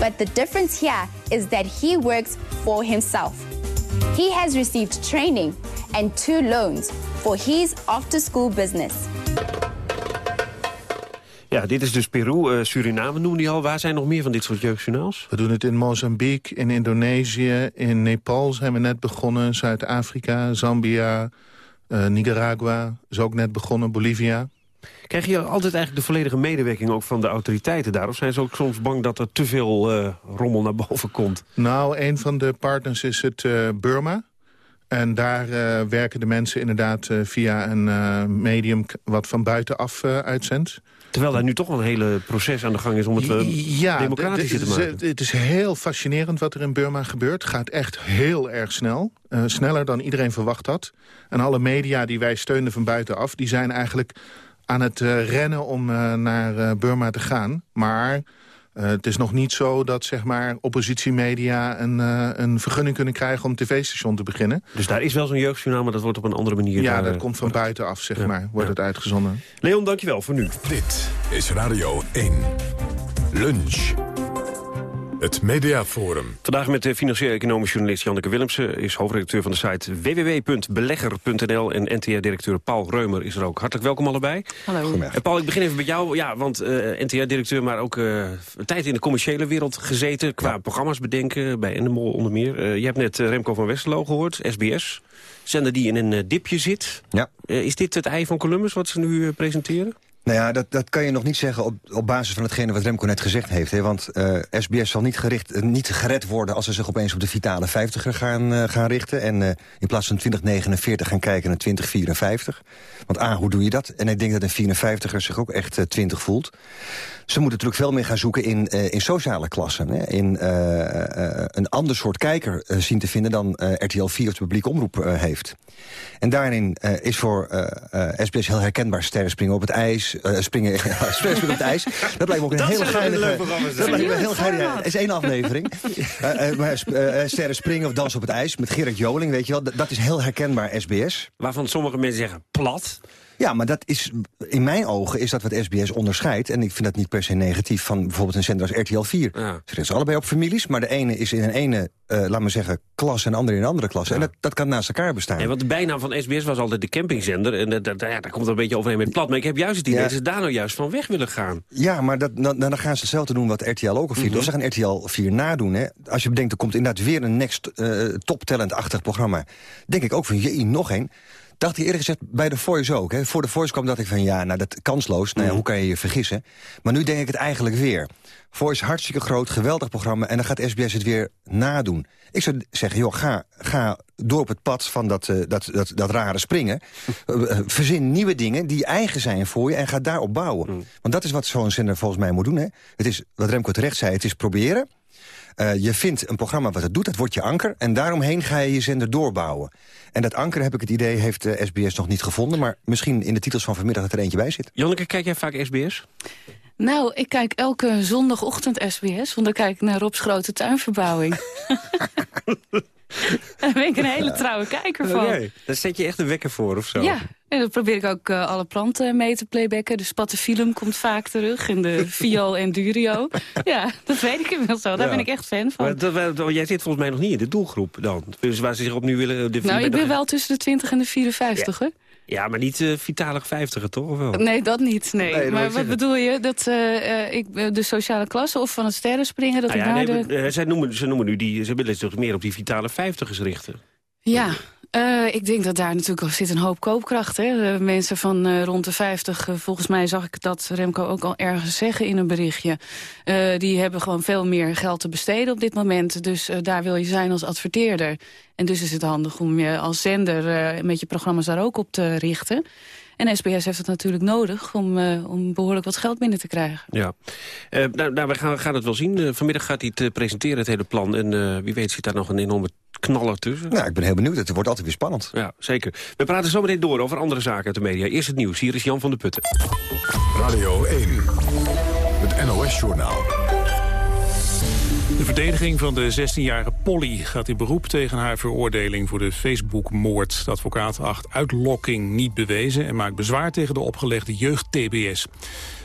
But the difference here is that he works for himself. He has received training and two loans for his after-school business. Ja, dit is dus Peru, uh, Suriname noemde die al. Waar zijn nog meer van dit soort jeugdjournaals? We doen het in Mozambique, in Indonesië, in Nepal zijn we net begonnen. Zuid-Afrika, Zambia, uh, Nicaragua is ook net begonnen, Bolivia. Krijg je altijd eigenlijk de volledige medewerking ook van de autoriteiten daar? Of zijn ze ook soms bang dat er te veel uh, rommel naar boven komt? Nou, een van de partners is het uh, Burma. En daar uh, werken de mensen inderdaad uh, via een uh, medium wat van buitenaf uitzendt. Terwijl daar nu toch wel een hele proces aan de gang is om het ja, democratischer te maken. Het is heel fascinerend wat er in Burma gebeurt. Het gaat echt heel erg snel. sneller dan iedereen verwacht had. En alle media die wij steunen van buitenaf... die zijn eigenlijk aan het rennen om naar Burma te gaan. Maar... Uh, het is nog niet zo dat zeg maar, oppositiemedia een, uh, een vergunning kunnen krijgen om een tv-station te beginnen. Dus daar is wel zo'n jeugdjournaal, maar dat wordt op een andere manier... Ja, daar, dat komt van buitenaf, zeg ja, maar, wordt ja. het uitgezonden. Leon, dankjewel voor nu. Dit is Radio 1. Lunch. Het Mediaforum. Vandaag met de financieel-economisch journalist Janneke Willemsen... is hoofdredacteur van de site www.belegger.nl... en NTR-directeur Paul Reumer is er ook. Hartelijk welkom allebei. Hallo. En Paul, ik begin even met jou. Ja, want uh, NTR-directeur, maar ook uh, een tijd in de commerciële wereld gezeten... qua ja. programma's bedenken, bij Endemol onder meer. Uh, je hebt net Remco van Westerlo gehoord, SBS. Zender die in een dipje zit. Ja. is dit het ei van Columbus wat ze nu presenteren? Nou ja, dat, dat kan je nog niet zeggen op, op basis van hetgene wat Remco net gezegd heeft. Hè? Want uh, SBS zal niet, gericht, uh, niet gered worden als ze zich opeens op de vitale 50er gaan, uh, gaan richten. En in plaats van 2049 gaan kijken naar 2054. Want A, hoe doe je dat? En ik denk dat een 54er zich ook echt 20 voelt. Ze moeten natuurlijk veel meer gaan zoeken in, in sociale klassen. Hè? In een ander soort kijker zien te vinden dan RTL 4 of de publieke omroep heeft. En daarin is voor SBS heel herkenbaar sterren springen op het ijs... Uh, springen, springen op het ijs. Dat lijkt me ook een dat hele geinige... Dat lijkt me heel geinige... is één aflevering. uh, uh, maar sterren springen of dansen op het ijs met Gerard Joling, weet je wel. Dat is heel herkenbaar SBS. Waarvan sommige mensen zeggen plat. Ja, maar dat is, in mijn ogen is dat wat SBS onderscheidt. En ik vind dat niet per se negatief van bijvoorbeeld een zender als RTL 4. Ja. Ze richten allebei op families, maar de ene is in een ene, uh, laat maar zeggen, klas... en de andere in een andere klas. Ja. En dat, dat kan naast elkaar bestaan. Ja, want de bijnaam van SBS was altijd de campingzender. En dat, dat, ja, daar komt er een beetje overheen met plat. Maar ik heb juist het idee dat ze daar nou juist van weg willen gaan. Ja, maar dat, dan, dan gaan ze hetzelfde doen wat RTL ook al 4 mm -hmm. Ze gaan RTL 4 nadoen. Hè. Als je bedenkt, er komt inderdaad weer een next uh, top talent-achtig programma. Denk ik ook van, je nog één dacht ik eerder gezegd bij de Voice ook. Hè. Voor de Voice kwam dat ik van, ja, nou, dat kansloos. Nou ja, hoe kan je je vergissen? Maar nu denk ik het eigenlijk weer. Voice hartstikke groot, geweldig programma... en dan gaat SBS het weer nadoen. Ik zou zeggen, joh, ga, ga door op het pad van dat, uh, dat, dat, dat rare springen. uh, verzin nieuwe dingen die eigen zijn voor je en ga daarop bouwen. Mm. Want dat is wat zo'n zender volgens mij moet doen. Hè. Het is, wat Remco terecht zei, het is proberen... Eh, je vindt een programma wat het doet, dat wordt je anker... en daaromheen ga je je zender doorbouwen. En dat anker, heb ik het idee, heeft SBS nog niet gevonden... maar misschien in de titels van vanmiddag dat er eentje bij zit. Janneke, kijk jij vaak SBS? Nou, ik kijk elke zondagochtend SBS, want dan kijk ik naar Rob's grote tuinverbouwing. Daar ben ik een hele trouwe kijker van. Oké, daar zet je echt een wekker voor of zo? Ja, en dan probeer ik ook uh, alle planten mee te playbacken. De spatafilum komt vaak terug en de viool en durio. Ja, dat weet ik inmiddels zo. Daar Ja. ben ik echt fan van. Maar dat, dat- jij zit volgens mij nog niet in de doelgroep dan. Dus waar ze zich op nu willen... De nou, ik ben wel tussen de 20 en de 54, hoor. Ja, maar niet uh, vitalig 50 toch? Of wel? Nee, dat niet. Nee. Nee, dat wil maar wat zeggen. bedoel je? Dat eh, eh, ik eh, de sociale klasse of van het sterrenspringen? Dat Nou ik ja, nee, de... maar, eh, zij, noemen, ze noemen nu die... Ze willen zich meer op die vitale 50ers richten. Ja, eh, ik denk dat daar natuurlijk zit een hoop koopkracht. Hè? Mensen van eh, rond de 50, eh, volgens mij zag ik dat Remco ook al ergens zeggen in een berichtje. die hebben gewoon veel meer geld te besteden op dit moment. Dus daar wil je zijn als adverteerder. En dus is het handig om je als zender met je programma's daar ook op te richten. En SBS heeft het natuurlijk nodig om, eh, om behoorlijk wat geld binnen te krijgen. Ja. Eh, nou, nou, we gaan, gaan het wel zien. Eh, vanmiddag gaat hij het presenteren, het hele plan. En eh, wie weet zit daar nog een enorme knaller tussen. Nou, ik ben heel benieuwd. Het wordt altijd weer spannend. Ja, zeker. We praten zo meteen door over andere zaken uit de media. Eerst het nieuws. Hier is Jan van der Putten. Radio 1. Het NOS-journaal. De verdediging van de 16-jarige Polly gaat in beroep tegen haar veroordeling voor de Facebook-moord. De advocaat acht uitlokking niet bewezen en maakt bezwaar tegen de opgelegde jeugd-TBS.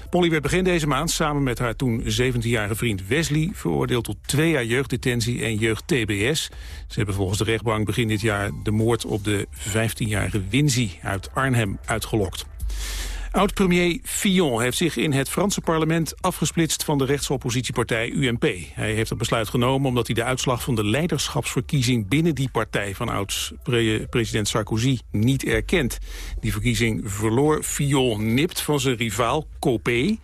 Polly werd begin deze maand samen met haar toen 17-jarige vriend Wesley veroordeeld tot twee jaar jeugddetentie en jeugd-TBS. Ze hebben volgens de rechtbank begin dit jaar de moord op de 15-jarige Winzy uit Arnhem uitgelokt. Oud-premier Fillon heeft zich in het Franse parlement afgesplitst van de rechtsoppositiepartij UMP. Hij heeft dat besluit genomen omdat hij de uitslag van de leiderschapsverkiezing binnen die partij van oud-president Sarkozy niet erkent. Die verkiezing verloor Fillon nipt van zijn rivaal Copé.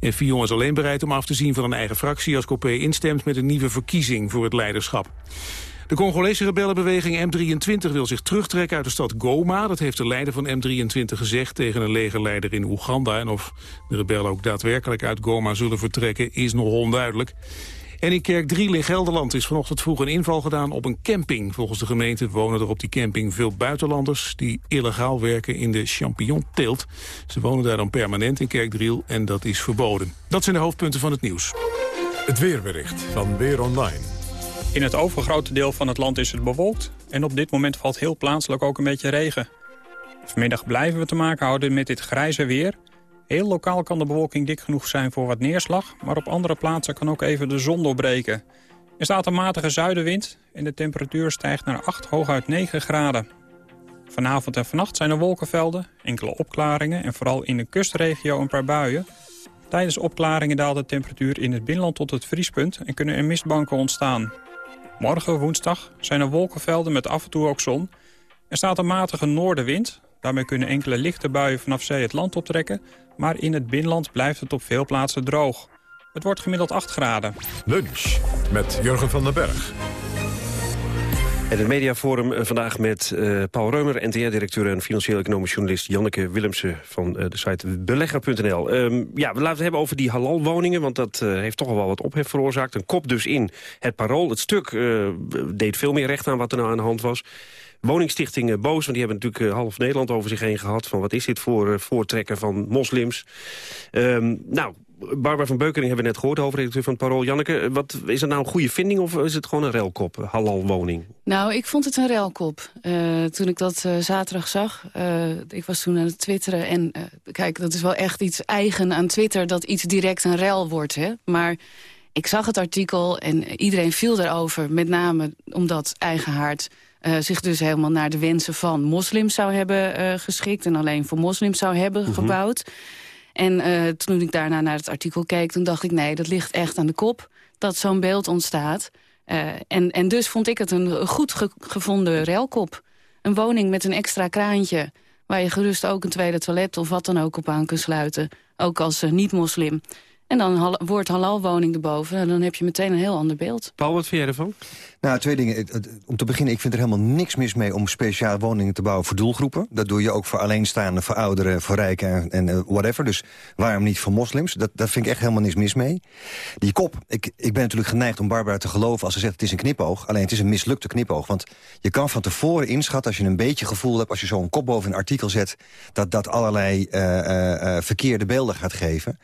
En Fillon is alleen bereid om af te zien van een eigen fractie als Copé instemt met een nieuwe verkiezing voor het leiderschap. De Congolese rebellenbeweging M23 wil zich terugtrekken uit de stad Goma. Dat heeft de leider van M23 gezegd tegen een legerleider in Oeganda. En of de rebellen ook daadwerkelijk uit Goma zullen vertrekken is nog onduidelijk. En in Kerkdriel in Gelderland is vanochtend vroeg een inval gedaan op een camping. Volgens de gemeente wonen er op die camping veel buitenlanders... die illegaal werken in de champignonteelt. Ze wonen daar dan permanent in Kerkdriel en dat is verboden. Dat zijn de hoofdpunten van het nieuws. Het weerbericht van Weer Online. In het overgrote deel van het land is het bewolkt en op dit moment valt heel plaatselijk ook een beetje regen. Vanmiddag blijven we te maken houden met dit grijze weer. Heel lokaal kan de bewolking dik genoeg zijn voor wat neerslag, maar op andere plaatsen kan ook even de zon doorbreken. Er staat een matige zuidenwind en de temperatuur stijgt naar 8 hooguit 9 graden. Vanavond en vannacht zijn er wolkenvelden, enkele opklaringen en vooral in de kustregio een paar buien. Tijdens opklaringen daalt de temperatuur in het binnenland tot het vriespunt en kunnen er mistbanken ontstaan. Morgen, woensdag, zijn er wolkenvelden met af en toe ook zon. Er staat een matige noordenwind. Daarmee kunnen enkele lichte buien vanaf zee het land optrekken. Maar in het binnenland blijft het op veel plaatsen droog. Het wordt gemiddeld 8 graden. Lunch met Jurgen van den Berg. En het mediaforum eh, vandaag met eh, Paul Reumer, NTR-directeur en financieel-economisch journalist Janneke Willemsen van eh, de site belegger.nl. Ehm, ja, we laten het hebben over die halalwoningen, want dat heeft toch al wel wat ophef veroorzaakt. Een kop dus in het parool. Het stuk deed veel meer recht aan wat er nou aan de hand was. Woningstichting eh, Boos, want die hebben natuurlijk half Nederland over zich heen gehad... van wat is dit voor voortrekken van moslims. Ehm, nou, Barbara van Beukering hebben we net gehoord, hoofdredacteur van het Parool. Janneke, wat, is het nou een goede vinding of is het gewoon een relkop, eh, halalwoning? Nou, ik vond het een relkop. Eh, toen ik dat eh, zaterdag zag, eh, ik was toen aan het twitteren... en kijk, dat is wel echt iets eigen aan Twitter... dat iets direct een rel wordt, hè. Maar ik zag het artikel en iedereen viel erover. Met name omdat Eigenhaard zich dus helemaal naar de wensen van moslims zou hebben geschikt... en alleen voor moslims zou hebben Mhm. gebouwd. En eh, toen ik daarna naar het artikel keek, toen dacht ik... nee, dat ligt echt aan de kop dat zo'n beeld ontstaat. Eh, en, en dus vond ik het een goed ge- gevonden relkop. Een woning met een extra kraantje... waar je gerust ook een tweede toilet of wat dan ook op aan kunt sluiten. Ook als eh, niet-moslim. En dan hal woord halalwoning erboven. En dan heb je meteen een heel ander beeld. Paul, wat vind jij ervan? Nou, twee dingen. Om te beginnen, ik vind er helemaal niks mis mee... om speciaal woningen te bouwen voor doelgroepen. Dat doe je ook voor alleenstaanden, voor ouderen, voor rijken en uh, whatever. Dus waarom niet voor moslims? Dat, dat vind ik echt helemaal niks mis mee. Die kop, ik, ik ben natuurlijk geneigd om Barbara te geloven... als ze zegt het is een knipoog. Alleen het is een mislukte knipoog. Want je kan van tevoren inschatten, als je een beetje gevoel hebt... als je zo'n kop boven een artikel zet... dat dat allerlei uh, uh, verkeerde beelden gaat geven.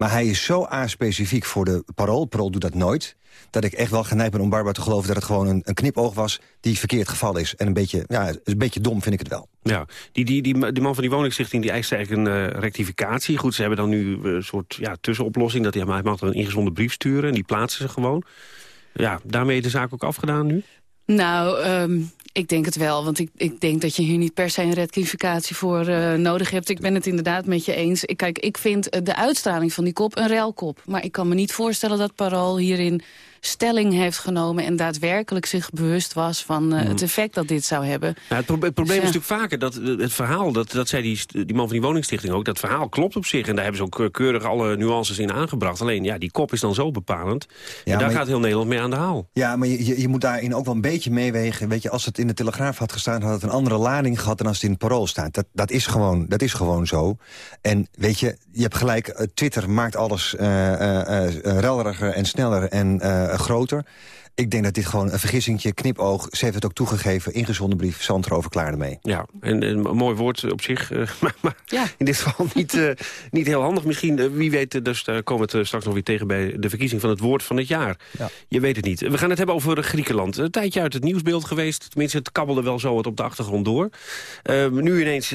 Maar hij is zo a-specifiek voor de parool. Parool doet dat nooit dat ik echt wel geneigd ben om Barbara te geloven... dat het gewoon een, een knipoog was die verkeerd gevallen is. En een beetje, ja, een beetje dom vind ik het wel. Ja, die, die, die, die man van die woningstichting die eist eigenlijk een uh, rectificatie. Goed, ze hebben dan nu een soort ja, tussenoplossing. Dat hij, hij mag dan een ingezonden brief sturen en die plaatsen ze gewoon. Ja, daarmee de zaak ook afgedaan nu? Nou, um, ik denk het wel, want ik, ik denk dat je hier niet per se een rectificatie voor uh, nodig hebt. Ik ben het inderdaad met je eens. Ik, kijk, ik vind de uitstraling van die kop een relkop. Maar ik kan me niet voorstellen dat Parool hierin stelling heeft genomen... en daadwerkelijk zich bewust was van uh, het mhm. effect dat dit zou hebben. Nou, het, pro het, probleem is natuurlijk vaker dat het verhaal... dat, dat zei die, die man van die woningstichting ook... dat verhaal klopt op zich en daar hebben ze ook keurig alle nuances in aangebracht. Alleen, ja, die kop is dan zo bepalend. Ja, en daar gaat heel Nederland mee aan de haal. Ja, maar je, je moet daarin ook wel een beetje meewegen. Weet je, als het in de Telegraaf had gestaan... had het een andere lading gehad dan als het in het parool staat. Dat, dat, is, gewoon, dat is gewoon zo. En weet je, je hebt gelijk, eh, Twitter maakt alles uh, uh, en sneller en groter. Ik denk dat dit gewoon een vergissingje, knipoog... ze heeft het ook toegegeven, ingezonden brief, Sandro verklaarde mee. Ja, en, een mooi woord op zich, uh, maar, maar ja. in dit geval niet, uh, niet heel handig. Misschien, uh, wie weet, dus daar komen we het straks nog weer tegen... bij de verkiezing van het woord van het jaar. Ja. Je weet het niet. We gaan het hebben over Griekenland. Een tijdje uit het nieuwsbeeld geweest. Tenminste, het kabbelde wel zo wat op de achtergrond door. nu ineens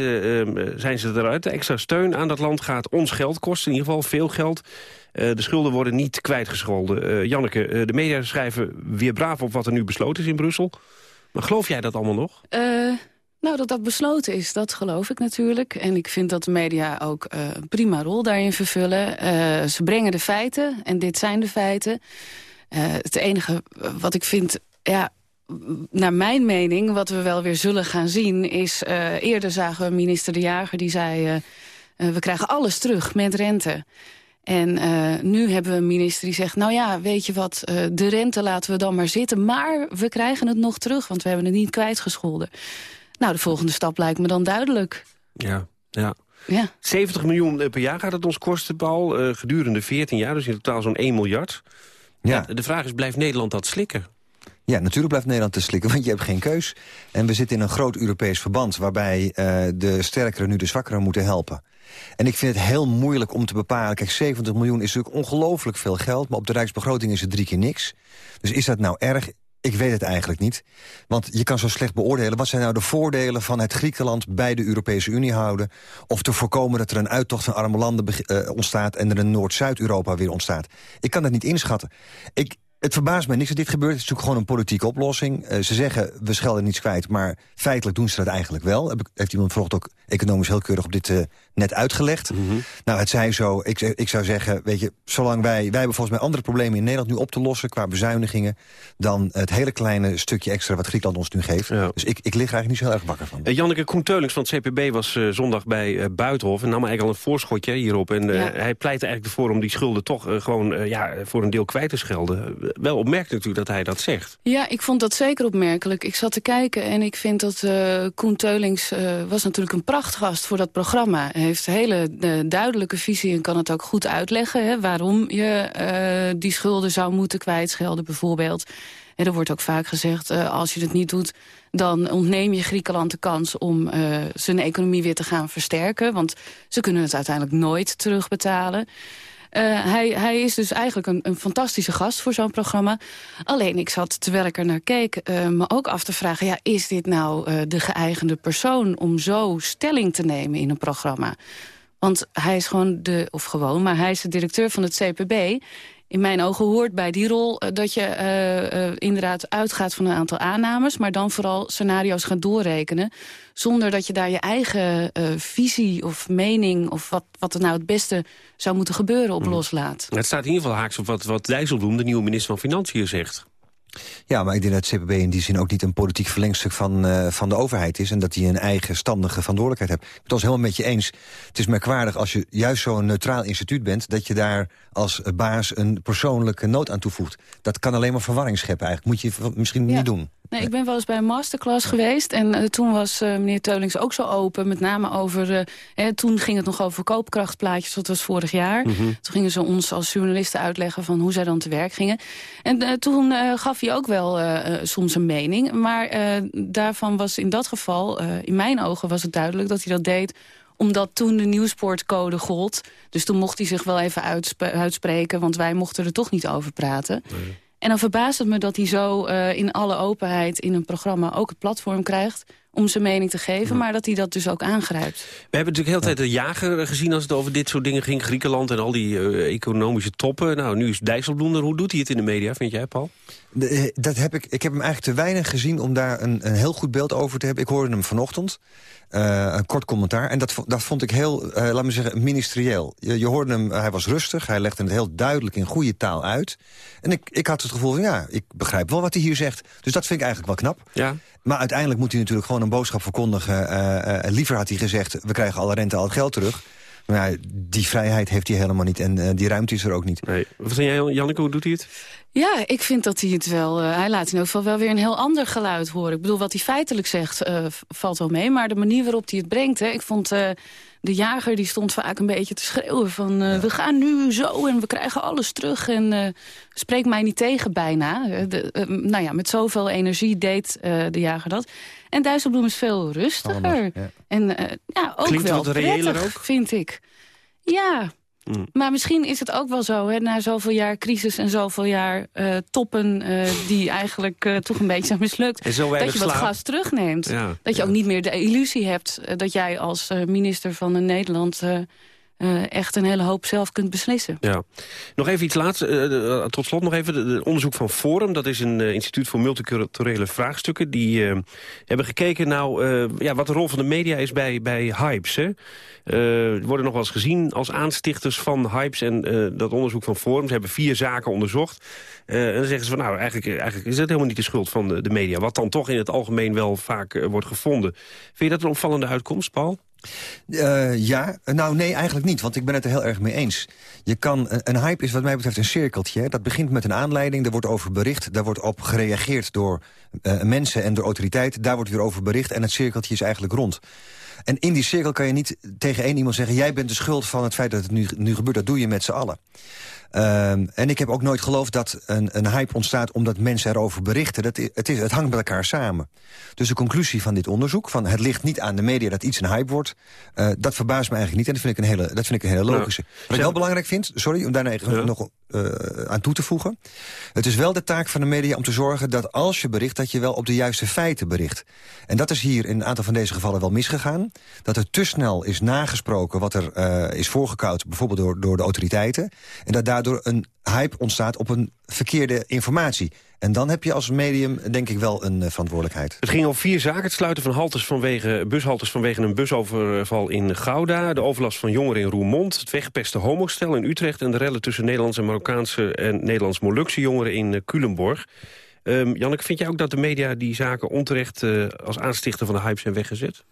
zijn ze eruit. extra steun aan dat land gaat ons geld kosten. In ieder geval veel geld. Eh, de schulden worden niet kwijtgescholden. Uh, Janneke, uh, de media schrijven weer braaf op wat er nu besloten is in Brussel. Maar geloof jij dat allemaal nog? nou, dat dat besloten is, dat geloof ik natuurlijk. En ik vind dat de media ook een prima rol daarin vervullen. ze brengen de feiten, en dit zijn de feiten. het enige wat ik vind... Ja, naar mijn mening, wat we wel weer zullen gaan zien... is, eerder zagen we minister De Jager die zei... we krijgen alles terug met rente. En uh, nu hebben we een minister die zegt... nou ja, weet je wat, uh, de rente laten we dan maar zitten... maar we krijgen het nog terug, want we hebben het niet kwijtgescholden. Nou, de volgende stap lijkt me dan duidelijk. Ja, ja. Ja. 70 miljoen per jaar gaat het ons kosten, Paul. Uh, gedurende 14 jaar, dus in totaal zo'n 1 miljard. Ja. De vraag is, blijft Nederland dat slikken? Ja, natuurlijk blijft Nederland te slikken, want je hebt geen keus. En we zitten in een groot Europees verband... waarbij uh, de sterkeren nu de zwakkeren moeten helpen. En ik vind het heel moeilijk om te bepalen... kijk, 70 miljoen is natuurlijk ongelooflijk veel geld... maar op de Rijksbegroting is het drie keer niks. Dus is dat nou erg? Ik weet het eigenlijk niet. Want je kan zo slecht beoordelen... wat zijn nou de voordelen van het Griekenland bij de Europese Unie houden... of te voorkomen dat er een uittocht van arme landen uh, ontstaat... en er een Noord-Zuid-Europa weer ontstaat. Ik kan dat niet inschatten. Ik, het verbaast mij niks dat dit gebeurt. Het is natuurlijk gewoon een politieke oplossing. Uh, ze zeggen, we schelden niets kwijt, maar feitelijk doen ze dat eigenlijk wel. Heb, heeft iemand vanochtend ook economisch heel keurig op dit uh, net uitgelegd. Mm -hmm. Nou, het zij zo. Ik, ik zou zeggen, weet je, zolang wij... Wij hebben volgens mij andere problemen in Nederland nu op te lossen... qua bezuinigingen, dan het hele kleine stukje extra... wat Griekenland ons nu geeft. Ja. Dus ik, ik lig eigenlijk niet zo heel erg wakker van. Uh, Janneke Koen Teulings van het CPB was uh, zondag bij Buitenhof... en nam eigenlijk al een voorschotje hierop. En ja. hij pleitte eigenlijk ervoor om die schulden toch gewoon... ja, voor een deel kwijt te schelden. wel opmerkelijk natuurlijk dat hij dat zegt. Ja, ik vond dat zeker opmerkelijk. Ik zat te kijken en ik vind dat Koen Teulings... was natuurlijk een prachtgast voor dat programma heeft een hele uh, duidelijke visie en kan het ook goed uitleggen... Hè, waarom je uh, die schulden zou moeten kwijtschelden bijvoorbeeld. En er wordt ook vaak gezegd, uh, als je het niet doet... dan ontneem je Griekenland de kans om zijn economie weer te gaan versterken. Want ze kunnen het uiteindelijk nooit terugbetalen. Uh, hij, hij is dus eigenlijk een, een fantastische gast voor zo'n programma. Alleen ik zat, terwijl ik er naar keek, uh, me ook af te vragen... ja, is dit nou uh, de geëigende persoon om zo stelling te nemen in een programma? Want hij is gewoon de, of gewoon, maar hij is de directeur van het CPB in mijn ogen hoort bij die rol uh, dat je uh, uh, inderdaad uitgaat van een aantal aannames... maar dan vooral scenario's gaat doorrekenen... zonder dat je daar je eigen visie of mening... of wat, wat er nou het beste zou moeten gebeuren op hmm. loslaat. Het staat in ieder geval haaks op wat, wat Dijsselbloem... de nieuwe minister van Financiën zegt. Ja, maar ik denk dat het CPB in die zin ook niet een politiek verlengstuk van, uh, van de overheid is... en dat die een eigen standige verantwoordelijkheid heeft. Ik ben het helemaal met je eens. Het is merkwaardig als je juist zo'n neutraal instituut bent... dat je daar als baas een persoonlijke nood aan toevoegt. Dat kan alleen maar verwarring scheppen eigenlijk. Moet je misschien niet doen. Nee, ik ben wel eens bij een masterclass geweest. En uh, toen was uh, meneer Teulings ook zo open. Met name over... Uh, toen ging het nog over koopkrachtplaatjes. Dat was vorig jaar. Mm -hmm. Toen gingen ze ons als journalisten uitleggen... van hoe zij dan te werk gingen. En toen gaf hij ook wel soms een mening. Maar daarvan was in dat geval... in mijn ogen was het duidelijk dat hij dat deed omdat toen de nieuwsportcode gold. Dus toen mocht hij zich wel even uitspre uitspreken... want wij mochten er toch niet over praten. Nee. En dan verbaast het me dat hij zo uh, in alle openheid in een programma ook het platform krijgt om zijn mening te geven, maar dat hij dat dus ook aangrijpt. We hebben natuurlijk heel de tijd de jager gezien als het over dit soort dingen ging. Griekenland en al die uh, economische toppen. Nou, nu is Dijsselbloem er. Hoe doet hij het in de media, vind jij, Paul? De, dat heb ik, ik heb hem eigenlijk te weinig gezien om daar een, een heel goed beeld over te hebben. Ik hoorde hem vanochtend. Uh, een kort commentaar. En dat, dat vond ik heel, uh, laat me zeggen, ministerieel. Je, je hoorde hem, hij was rustig. Hij legde het heel duidelijk in goede taal uit. En ik, ik had het gevoel van, ja, ik begrijp wel wat hij hier zegt. Dus dat vind ik eigenlijk wel knap. Ja. Maar uiteindelijk moet hij natuurlijk gewoon een boodschap verkondigen. Uh, liever had hij gezegd, we krijgen alle rente al het geld terug. Maar ja, die vrijheid heeft hij helemaal niet. En uh, die ruimte is er ook niet. Nee. Wat vind jij, Janneke, hoe doet hij het? Ja, ik vind dat hij het wel... Uh, hij laat in ieder geval wel weer een heel ander geluid horen. Ik bedoel, wat hij feitelijk zegt, uh, valt wel mee. Maar de manier waarop hij het brengt... Hè, ik vond de jager die stond vaak een beetje te schreeuwen van... Ja. we gaan nu zo en we krijgen alles terug. En spreek mij niet tegen bijna. De, nou ja, met zoveel energie deed de jager dat. En Dijsselbloem is veel rustiger. Ja. En ja, ook Klinkt wel wat reëler ook? vind ik. Ja, mm. maar misschien is het ook wel zo, hè, na zoveel jaar crisis en zoveel jaar uh, toppen... Uh, die eigenlijk uh, toch een beetje zijn mislukt, dat je wat gas terugneemt. Ja, dat je ja. ook niet meer de illusie hebt dat jij als minister van Nederland... Uh, echt een hele hoop zelf kunt beslissen. Ja. Nog even iets laatst, uh, tot slot nog even. Het onderzoek van Forum, dat is een instituut voor multiculturele vraagstukken. Die hebben gekeken nou, ja, wat de rol van de media is bij, bij hypes. Hè? worden nog wel eens gezien als aanstichters van hypes. En dat onderzoek van Forum, ze hebben vier zaken onderzocht. en dan zeggen ze van, nou, eigenlijk, eigenlijk is dat helemaal niet de schuld van de, de media. Wat dan toch in het algemeen wel vaak wordt gevonden. Vind je dat een opvallende uitkomst, Paul? Uh, ja, nou nee, eigenlijk niet, want ik ben het er heel erg mee eens. Je kan, een hype is wat mij betreft een cirkeltje. Hè? Dat begint met een aanleiding, daar wordt over bericht... daar wordt op gereageerd door uh, mensen en door autoriteiten... daar wordt weer over bericht en het cirkeltje is eigenlijk rond. En in die cirkel kan je niet tegen één iemand zeggen... jij bent de schuld van het feit dat het nu, nu gebeurt. Dat doe je met z'n allen. Um, en ik heb ook nooit geloofd dat een, een hype ontstaat omdat mensen erover berichten. Dat, het, is, het hangt met elkaar samen. Dus de conclusie van dit onderzoek, van het ligt niet aan de media dat iets een hype wordt, uh, dat verbaast me eigenlijk niet. En dat vind ik een hele, dat vind ik een hele logische. Ja. Wat ik heel belangrijk vind, sorry, om daar ja. nog uh, aan toe te voegen. Het is wel de taak van de media om te zorgen dat als je bericht, dat je wel op de juiste feiten bericht. En dat is hier in een aantal van deze gevallen wel misgegaan. Dat er te snel is nagesproken wat er uh, is voorgekoud, bijvoorbeeld door, door de autoriteiten. En dat daardoor een hype ontstaat op een verkeerde informatie. En dan heb je als medium denk ik wel een uh, verantwoordelijkheid. Het ging om vier zaken. Het sluiten van haltes vanwege, bushaltes vanwege een busoverval in Gouda. De overlast van jongeren in Roermond. Het weggepesten homostel in Utrecht. En de rellen tussen Nederlandse en Marokkaanse en Nederlands-Molukse jongeren in uh, Culemborg. Um, Janneke, vind jij ook dat de media die zaken onterecht uh, als aanstichter van de hype zijn weggezet?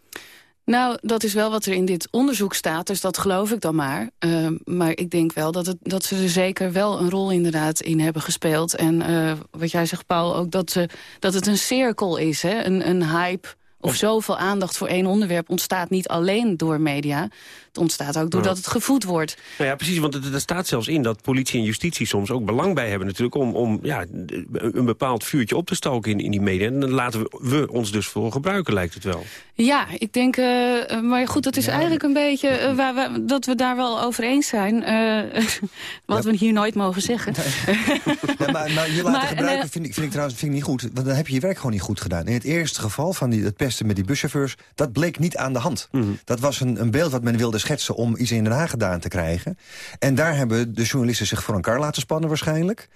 Nou, dat is wel wat er in dit onderzoek staat, dus dat geloof ik dan maar. Uh, maar ik denk wel dat, het, dat ze er zeker wel een rol inderdaad in hebben gespeeld. En uh, wat jij zegt, Paul, ook dat, ze, dat het een cirkel is, hè? Een, een hype of zoveel aandacht voor één onderwerp ontstaat niet alleen door media. Het ontstaat ook doordat het gevoed wordt. Nou ja, precies, want er staat zelfs in dat politie en justitie soms ook belang bij hebben natuurlijk... om, om ja, een bepaald vuurtje op te stoken in, in die media. En dan laten we, we ons dus voor gebruiken, lijkt het wel. Ja, ik denk, uh, maar goed, het is ja, eigenlijk een beetje uh, waar we, dat we daar wel over eens zijn. Uh, wat ja. we hier nooit mogen zeggen. Nee. ja, maar, maar je laten maar, gebruiken vind ik, vind ik trouwens vind ik niet goed. Want dan heb je je werk gewoon niet goed gedaan. In het eerste geval van die, het pesten met die buschauffeurs... dat bleek niet aan de hand. Mm -hmm. Dat was een, een beeld wat men wilde schetsen om iets in Den Haag gedaan te krijgen. En daar hebben de journalisten zich voor elkaar laten spannen waarschijnlijk.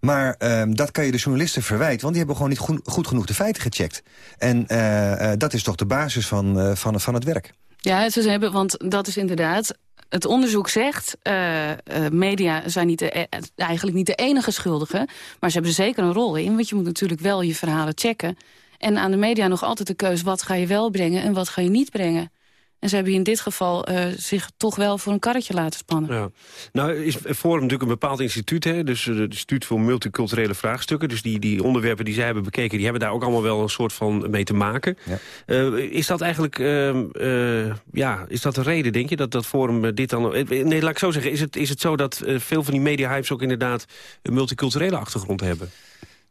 Maar um, dat kan je de journalisten verwijten, want die hebben gewoon niet goed, genoeg de feiten gecheckt. En uh, uh, dat is toch de basis van, uh, van, van het werk. Ja, ze hebben, want dat is inderdaad het onderzoek zegt, media zijn niet de, eigenlijk niet de enige schuldigen. Maar ze hebben er zeker een rol in. Want je moet natuurlijk wel je verhalen checken. En aan de media nog altijd de keus, wat ga je wel brengen en wat ga je niet brengen. En ze hebben in dit geval uh, zich toch wel voor een karretje laten spannen. Ja. Nou is Forum natuurlijk een bepaald instituut, hè? dus het instituut voor multiculturele vraagstukken. Dus die, die onderwerpen die zij hebben bekeken, die hebben daar ook allemaal wel een soort van mee te maken. Ja. Uh, is dat eigenlijk, uh, ja, is dat de reden, denk je, dat dat Forum dit dan... Nee, laat ik zo zeggen, is het, is het zo dat veel van die media-hypes ook inderdaad een multiculturele achtergrond hebben?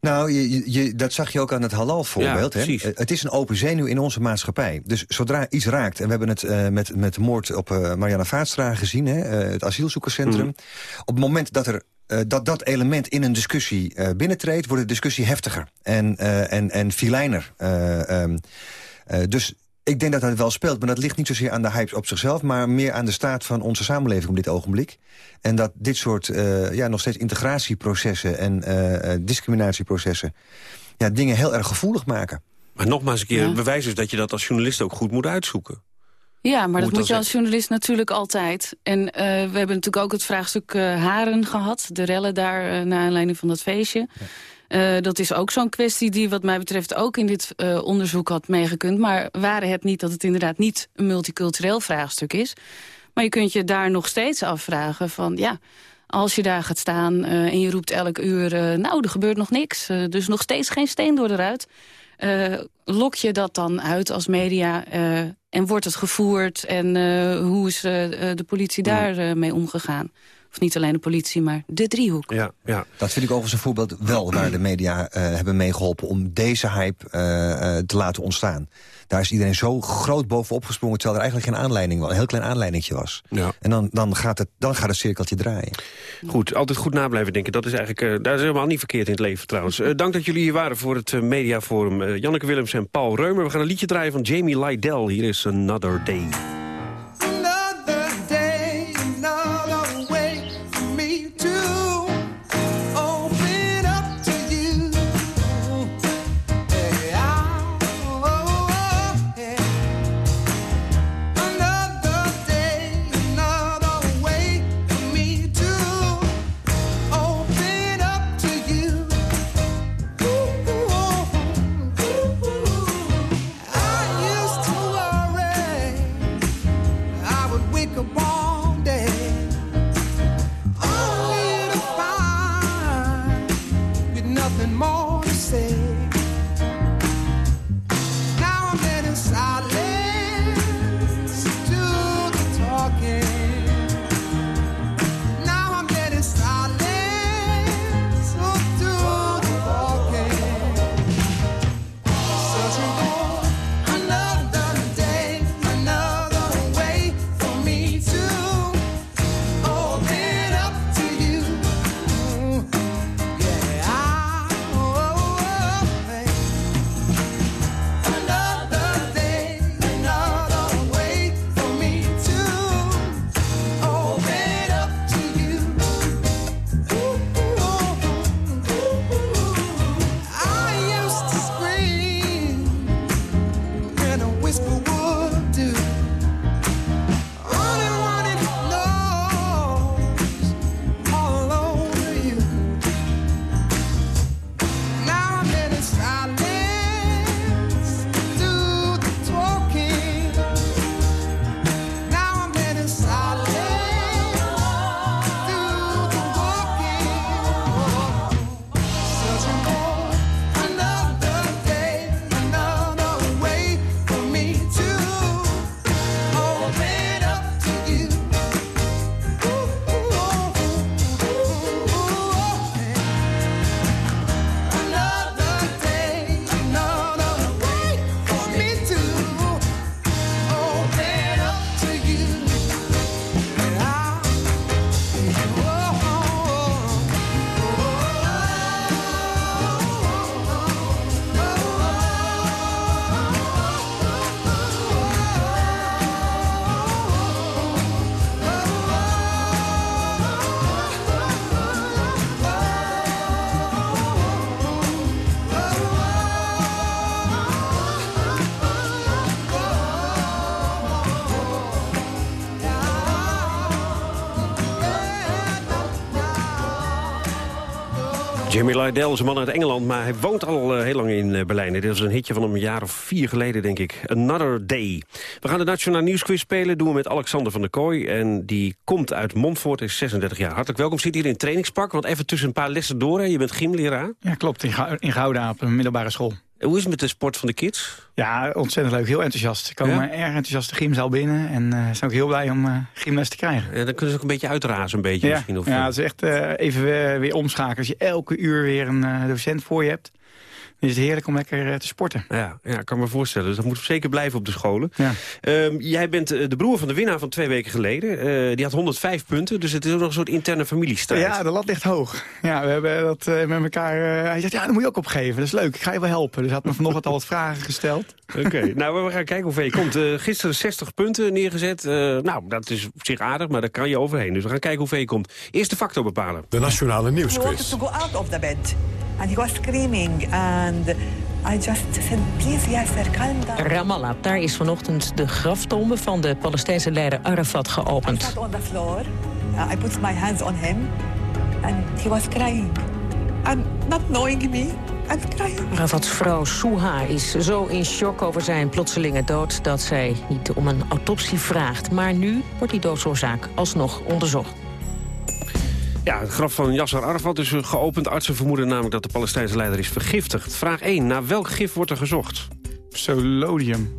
Nou, je, je, dat zag je ook aan het halal-voorbeeld. Ja, het is een open zenuw in onze maatschappij. Dus zodra iets raakt, en we hebben het uh, met, met de moord op uh, Marianne Vaatstra gezien... Hè, uh, het asielzoekerscentrum. Mm. Op het moment dat er dat dat element in een discussie binnentreedt... wordt de discussie heftiger en, en, en filijner. Um, dus ik denk dat dat wel speelt, maar dat ligt niet zozeer aan de hype op zichzelf... maar meer aan de staat van onze samenleving op dit ogenblik. En dat dit soort uh, ja, nog steeds integratieprocessen en uh, discriminatieprocessen... Ja, dingen heel erg gevoelig maken. Maar nogmaals een keer, ja. bewijs is dat je dat als journalist ook goed moet uitzoeken. Ja, maar dat moet je als journalist natuurlijk altijd. En uh, we hebben natuurlijk ook het vraagstuk Haren gehad. De rellen daar uh, naar aanleiding van dat feestje. Ja. Uh, dat is ook zo'n kwestie die wat mij betreft ook in dit uh, onderzoek had meegekund. Maar waren het niet dat het inderdaad niet een multicultureel vraagstuk is. Maar je kunt je daar nog steeds afvragen van ja... Als je daar gaat staan uh, en je roept elk uur... nou, er gebeurt nog niks, dus nog steeds geen steen door de ruit... lok je dat dan uit als media en wordt het gevoerd... en hoe is de politie daar mee omgegaan? Of niet alleen de politie, maar de driehoek. Ja, ja. Dat vind ik overigens een voorbeeld wel waar de media uh, hebben meegeholpen... om deze hype uh, uh, te laten ontstaan. Daar is iedereen zo groot bovenop gesprongen... terwijl er eigenlijk geen aanleiding was, een heel klein aanleidingje was. Ja. En dan, dan, gaat het, dan gaat het cirkeltje draaien. Goed, altijd goed na blijven denken. Dat is eigenlijk daar is helemaal niet verkeerd in het leven trouwens. dank dat jullie hier waren voor het Mediaforum. Janneke Willems en Paul Reumer. We gaan een liedje draaien van Jamie Lydell. Hier is Another Day. Jimmy Lydell is een man uit Engeland, maar hij woont al uh, heel lang in uh, Berlijn. Dit is een hitje van een jaar of vier geleden, denk ik. Another Day. We gaan de Nationale Nieuwsquiz spelen. Doen we met Alexander van der Kooi. En die komt uit Montfort, is 36 jaar. Hartelijk welkom. Zit hier in trainingspak, want even tussen een paar lessen door. Je bent gymleraar. Ja, klopt. In Gouda op een middelbare school. Hoe is het met de sport van de kids? Ja, ontzettend leuk. Heel enthousiast. Ze komen erg enthousiast de gymzaal binnen. En uh, zijn ook heel blij om uh, gymles te krijgen. Ja, dan kunnen ze ook een beetje uitrazen een beetje ja. misschien. Of, ja, het is echt uh, even weer, weer omschakelen. Als je elke uur weer een docent voor je hebt is het heerlijk om lekker te sporten. Ja, ja, kan me voorstellen. Dus dat moet zeker blijven op de scholen. Ja. Um, jij bent de broer van de winnaar van twee weken geleden. Uh, die had 105 punten, dus het is ook nog een soort interne familiestrijd. Ja, de lat ligt hoog. Ja, we hebben dat uh, met elkaar... Uh, hij zegt, ja, dat moet je ook opgeven. Dat is leuk, ik ga je wel helpen. Dus hij had me vanochtend al wat vragen gesteld. Oké, okay. nou, we gaan kijken hoe ver je komt. gisteren 60 punten neergezet. nou, dat is op zich aardig, maar daar kan je overheen. Dus we gaan kijken hoe ver je komt. Eerst de factor bepalen. De Nationale Nieuwsquiz. to go out of the bed. And he was screaming and... I just said, please, Yasser, calm down. Ramallah, daar is vanochtend de graftombe van de Palestijnse leider Arafat I geopend. sat on the floor. Uh, I put my hands on him. And he was crying. And not knowing me. And crying. Arafats vrouw Souha is zo in shock over zijn plotselinge dood... dat zij niet om een autopsie vraagt. Maar nu wordt die doodsoorzaak alsnog onderzocht. Ja, het graf van Yasser Arafat is geopend. Artsen vermoeden namelijk dat de Palestijnse leider is vergiftigd. Vraag 1. Naar welk gif wordt er gezocht? Solodium.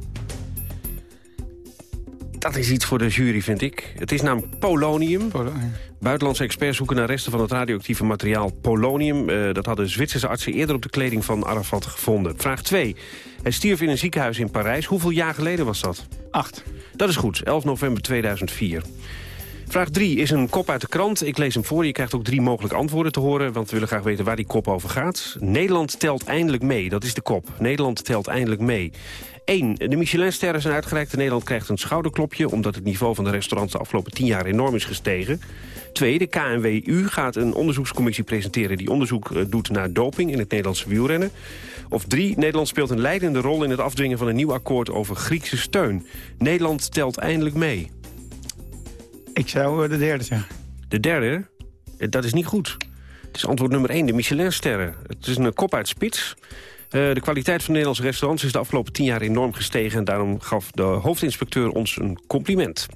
Dat is iets voor de jury, vind ik. Het is namelijk polonium. Polonium. Buitenlandse experts zoeken naar resten van het radioactieve materiaal polonium. Uh, dat hadden Zwitserse artsen eerder op de kleding van Arafat gevonden. Vraag 2. Hij stierf in een ziekenhuis in Parijs. Hoeveel jaar geleden was dat? Acht. Dat is goed. 11 november 2004. Vraag 3 is een kop uit de krant. Ik lees hem voor. Je krijgt ook drie mogelijke antwoorden te horen... want we willen graag weten waar die kop over gaat. Nederland telt eindelijk mee. Dat is de kop. Nederland telt eindelijk mee. 1. De Michelinsterren zijn uitgereikt Nederland krijgt een schouderklopje... omdat het niveau van de restaurants de afgelopen 10 jaar enorm is gestegen. 2. De KNWU gaat een onderzoekscommissie presenteren... die onderzoek uh, doet naar doping in het Nederlandse wielrennen. Of 3. Nederland speelt een leidende rol in het afdwingen van een nieuw akkoord over Griekse steun. Nederland telt eindelijk mee. Ik zou de derde zeggen. De derde? Dat is niet goed. Het is antwoord nummer 1, de Michelinsterren. Het is een kop uit spits. Uh, de kwaliteit van Nederlandse restaurants is de afgelopen tien jaar enorm gestegen... en daarom gaf de hoofdinspecteur ons een compliment.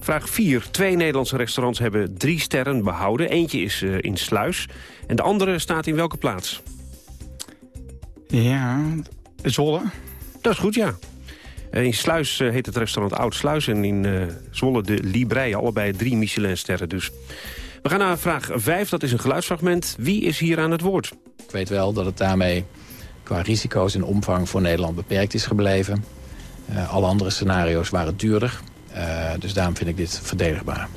Vraag 4. Twee Nederlandse restaurants hebben drie sterren behouden. Eentje is uh, in Sluis en de andere staat in welke plaats? Ja, Zwolle. Dat is goed, ja. In Sluis heet het restaurant Oud Sluis en in uh, Zwolle de Librei. Allebei drie Michelinsterren dus. We gaan naar vraag 5, dat is een geluidsfragment. Wie is hier aan het woord? Ik weet wel dat het daarmee qua risico's en omvang voor Nederland beperkt is gebleven. Uh, alle andere scenario's waren duurder. Uh, dus daarom vind ik dit verdedigbaar.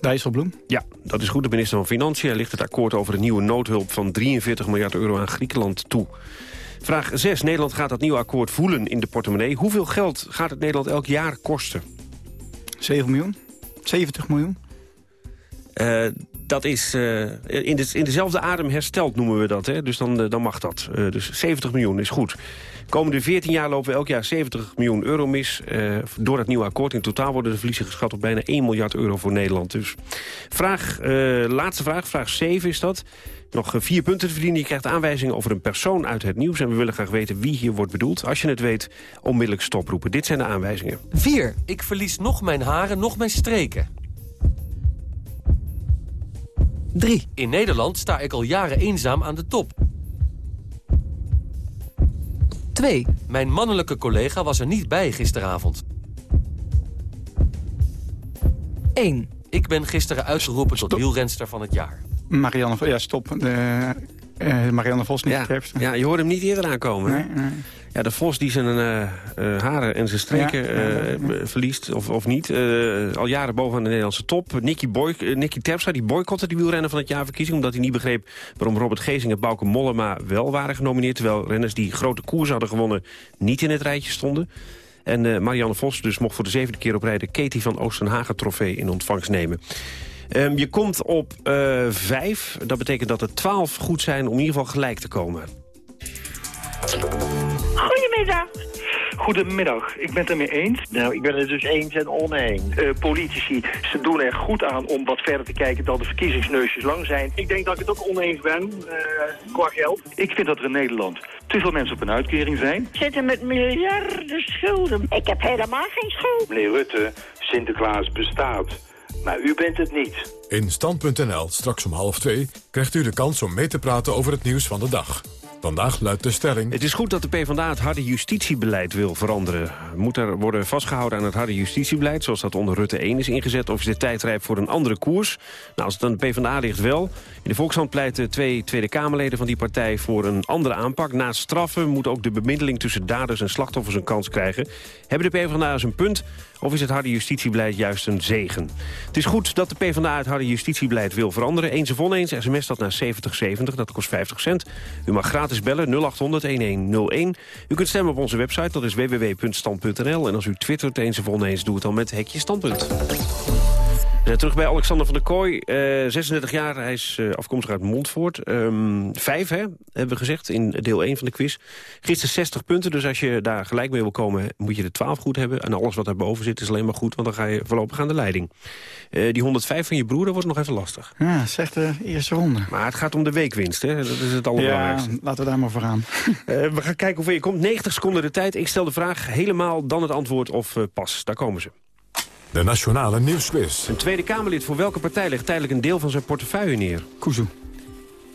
Dijsselbloem? Ja, dat is goed. De minister van Financiën ligt het akkoord over de nieuwe noodhulp van 43 miljard euro aan Griekenland toe. Vraag 6. Nederland gaat dat nieuwe akkoord voelen in de portemonnee. Hoeveel geld gaat het Nederland elk jaar kosten? 7 miljoen? 70 miljoen? Uh, dat is uh, in, de, in dezelfde adem hersteld noemen we dat. Hè? Dus dan, uh, dan mag dat. dus 70 miljoen is goed. Komende 14 jaar lopen we elk jaar 70 miljoen euro mis. door het nieuwe akkoord in totaal worden de verliezen geschat op bijna 1 miljard euro voor Nederland. Dus vraag, laatste vraag, vraag 7 is dat. Nog vier punten te verdienen. Je krijgt aanwijzingen over een persoon uit het nieuws. En we willen graag weten wie hier wordt bedoeld. Als je het weet, onmiddellijk stoproepen. Dit zijn de aanwijzingen. 4. Ik verlies nog mijn haren, nog mijn streken. 3. In Nederland sta ik al jaren eenzaam aan de top. 2. Mijn mannelijke collega was er niet bij gisteravond. 1. Ik ben gisteren uitgeroepen tot wielrenster van het jaar. Marianne, ja, stop. De, uh, Marianne Vos niet ja, ja, je hoorde hem niet eerder aankomen. Nee, nee. Ja, de Vos die zijn uh, uh, haren en zijn streken ja, ja, verliest, of, of niet. al jaren bovenaan de Nederlandse top. Nicky, Boy, Nicky Terpstra die boycotte die wielrennen van het jaarverkiezing... omdat hij niet begreep waarom Robert Gezing en Bauke Mollema wel waren genomineerd... terwijl renners die grote koers hadden gewonnen niet in het rijtje stonden. En Marianne Vos dus mocht voor de zevende keer op rij... de Katie van Oostenhagen trofee in ontvangst nemen. Um, je komt op uh, vijf. Dat betekent dat er twaalf goed zijn om in ieder geval gelijk te komen. Goedemiddag. Goedemiddag, ik ben het ermee eens. Nou, ik ben het dus eens en oneens. Uh, politici, ze doen er goed aan om wat verder te kijken dan de verkiezingsneusjes lang zijn. Ik denk dat ik het ook oneens ben, uh, qua geld. Ik vind dat er in Nederland te veel mensen op een uitkering zijn. Zitten met miljarden schulden. Ik heb helemaal geen schuld. Meneer Rutte, Sinterklaas bestaat. Maar u bent het niet. In Stand.nl, straks om half twee, krijgt u de kans om mee te praten over het nieuws van de dag. Vandaag luidt de stelling... Het is goed dat de PvdA het harde justitiebeleid wil veranderen. Moet er worden vastgehouden aan het harde justitiebeleid... zoals dat onder Rutte 1 is ingezet... of is de tijd rijp voor een andere koers? Nou, als het aan de PvdA ligt wel. In de Volkshand pleiten twee Tweede Kamerleden van die partij... voor een andere aanpak. Naast straffen moet ook de bemiddeling tussen daders en slachtoffers een kans krijgen. Hebben de PvdA een punt... Of is het harde justitiebeleid juist een zegen? Het is goed dat de PvdA het harde justitiebeleid wil veranderen. Eens of oneens, sms dat naar 7070, dat kost 50 cent. U mag gratis bellen 0800-1101. U kunt stemmen op onze website, dat is www.stand.nl. En als u twittert eens of oneens, doe het dan met hekje standpunt. Uh, terug bij Alexander van der Kooi, uh, eh, 36 jaar, hij is uh, afkomstig uit Montfort. Um, vijf, hè, hebben we gezegd, in deel 1 van de quiz. Gisteren 60 punten, dus als je daar gelijk mee wil komen... moet je de 12 goed hebben. En alles wat daarboven zit is alleen maar goed, want dan ga je voorlopig aan de leiding. die 105 van je broer, dat wordt nog even lastig. Ja, zegt de eerste ronde. Maar het gaat om de weekwinst, hè? dat is het allerbelangrijkste. Ja, laten we daar maar voor gaan. we gaan kijken hoeveel je komt. 90 seconden de tijd. Ik stel de vraag helemaal, dan het antwoord of pas. Daar komen ze. De Nationale Nieuwsquiz. Een Tweede Kamerlid voor welke partij legt tijdelijk een deel van zijn portefeuille neer? Kuzu.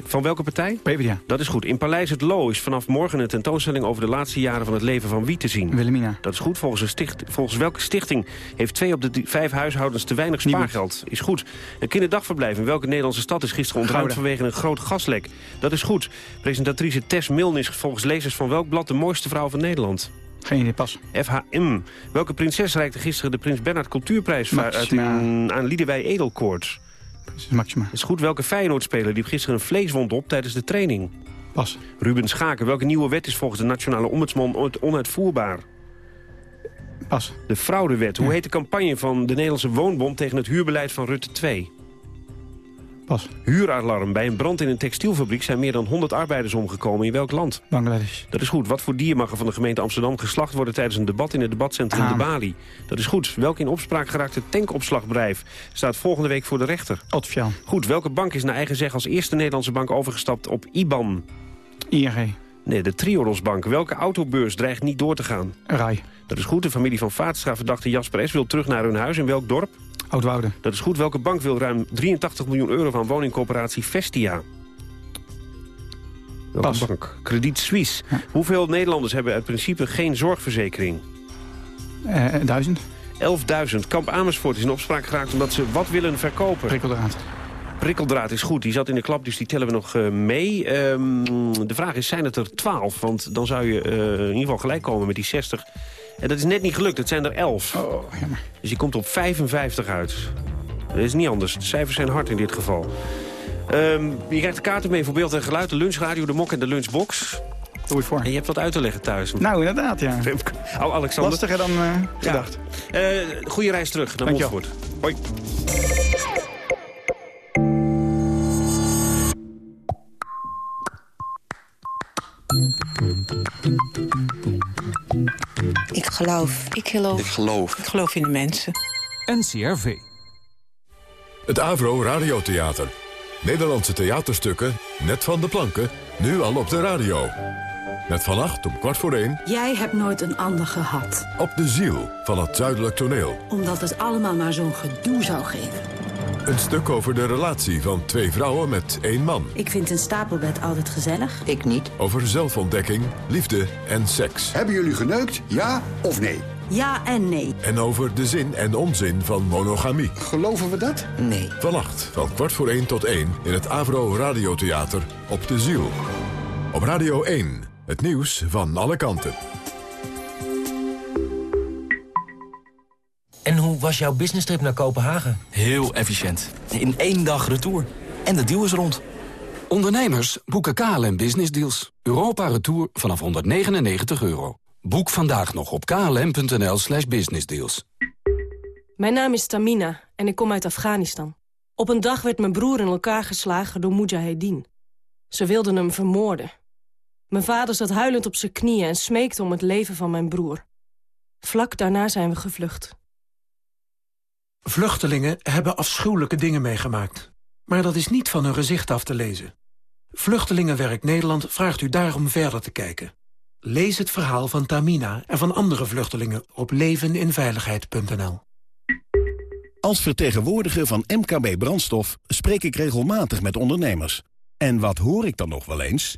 Van welke partij? PvdA. Dat is goed. In Paleis het Loo is vanaf morgen een tentoonstelling over de laatste jaren van het leven van wie te zien. Willemina. Dat is goed. Volgens, een sticht, volgens welke stichting heeft twee op de vijf huishoudens te weinig spaargeld? Is goed. Een kinderdagverblijf in welke Nederlandse stad is gisteren ontruimd vanwege een groot gaslek? Dat is goed. Presentatrice Tess Milne is volgens lezers van welk blad de mooiste vrouw van Nederland? Geen idee, pas. FHM. Welke prinses reikte gisteren de Prins Bernhard Cultuurprijs uit aan Liedewij Edelkoort? Prinses Maxima. is goed. Welke Feyenoordspeler liep gisteren een vleeswond op tijdens de training? Pas. Ruben Schaken. Welke nieuwe wet is volgens de Nationale Ombudsman onuitvoerbaar? Pas. De fraudewet. Hoe heet de campagne van de Nederlandse Woonbond tegen het huurbeleid van Rutte 2? Pas. Huuralarm. Bij een brand in een textielfabriek zijn meer dan 100 arbeiders omgekomen. In welk land? Bangladesh. Dat is goed. Wat voor dier mag er van de gemeente Amsterdam geslacht worden tijdens een debat in het debatcentrum De Bali? Dat is goed. Welk in opspraak geraakte tankopslagbedrijf staat volgende week voor de rechter? Otfian. Goed. Welke bank is naar eigen zeg als eerste Nederlandse bank overgestapt op IBAN? ING. Nee, de Triodosbank. Welke autobeurs dreigt niet door te gaan? Rai. Dat is goed. De familie van Vaatstra verdachte Jasper S. wil terug naar hun huis. In welk dorp? Oudwouden. Dat is goed. Welke bank wil ruim 83 miljoen euro van woningcoöperatie Vestia? Welke Pas. bank? Credit Suisse. Hoeveel Nederlanders hebben uit principe geen zorgverzekering? Uh, duizend. 11.000. Kamp Amersfoort is in opspraak geraakt omdat ze wat willen verkopen. Prikkeldraad. Prikkeldraad is goed. Die zat in de klap, dus die tellen we nog uh, mee. Um, de vraag is, zijn het er 12? Want dan zou je uh, in ieder geval gelijk komen met die 60. En dat is net niet gelukt. Het zijn er 11. Oh, jammer. Dus je komt op 55 uit. Dat is niet anders. De cijfers zijn hard in dit geval. Um, je krijgt de kaarten mee voor beeld en geluid. De lunchradio, de mok en de lunchbox. Doe voor. En je hebt wat uit te leggen thuis. Nou, inderdaad, ja. Oh, Alexander. Lastiger dan uh, gedacht. Ja. Uh, goeie reis terug naar Montfort. Hoi. Ik geloof. Ik geloof. Ik geloof. Ik geloof in de mensen. NCRV. Het Avro Radiotheater. Nederlandse theaterstukken, net van de planken, nu al op de radio. Met vannacht om kwart voor één... Jij hebt nooit een ander gehad. Op de ziel van het zuidelijk toneel. Omdat het allemaal maar zo'n gedoe zou geven. Een stuk over de relatie van twee vrouwen met één man. Ik vind een stapelbed altijd gezellig. Ik niet. Over zelfontdekking, liefde en seks. Hebben jullie geneukt, ja of nee? Ja en nee. En over de zin en onzin van monogamie. Geloven we dat? Nee. Vannacht van kwart voor één tot één in het Avro Radiotheater op de Ziel. Op Radio 1, het nieuws van alle kanten. En hoe was jouw business trip naar Kopenhagen? Heel efficiënt. In één dag retour. En de deal is rond. Ondernemers boeken KLM Business Deals. Europa Retour vanaf 199 euro. Boek vandaag nog op klm.nl slash businessdeals. Mijn naam is Tamina en ik kom uit Afghanistan. Op een dag werd mijn broer in elkaar geslagen door Mujahedin. Ze wilden hem vermoorden. Mijn vader zat huilend op zijn knieën en smeekte om het leven van mijn broer. Vlak daarna zijn we gevlucht. Vluchtelingen hebben afschuwelijke dingen meegemaakt. Maar dat is niet van hun gezicht af te lezen. Vluchtelingenwerk Nederland vraagt u daarom verder te kijken. Lees het verhaal van Tamina en van andere vluchtelingen op leveninveiligheid.nl. Als vertegenwoordiger van MKB Brandstof spreek ik regelmatig met ondernemers. En wat hoor ik dan nog wel eens?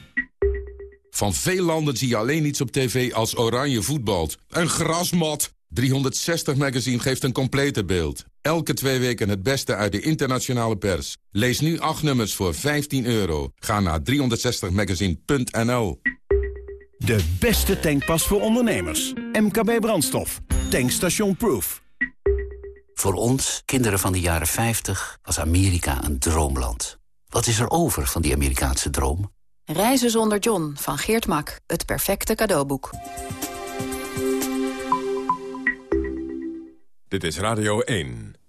Van veel landen zie je alleen iets op tv als oranje voetbalt. Een grasmat! 360 Magazine geeft een complete beeld. Elke twee weken het beste uit de internationale pers. Lees nu acht nummers voor 15 euro. Ga naar 360magazine.nl De beste tankpas voor ondernemers. MKB Brandstof. Tankstation Proof. Voor ons, kinderen van de jaren 50, was Amerika een droomland. Wat is er over van die Amerikaanse droom? Reizen zonder John van Geert Mak. Het perfecte cadeauboek. Dit is Radio 1.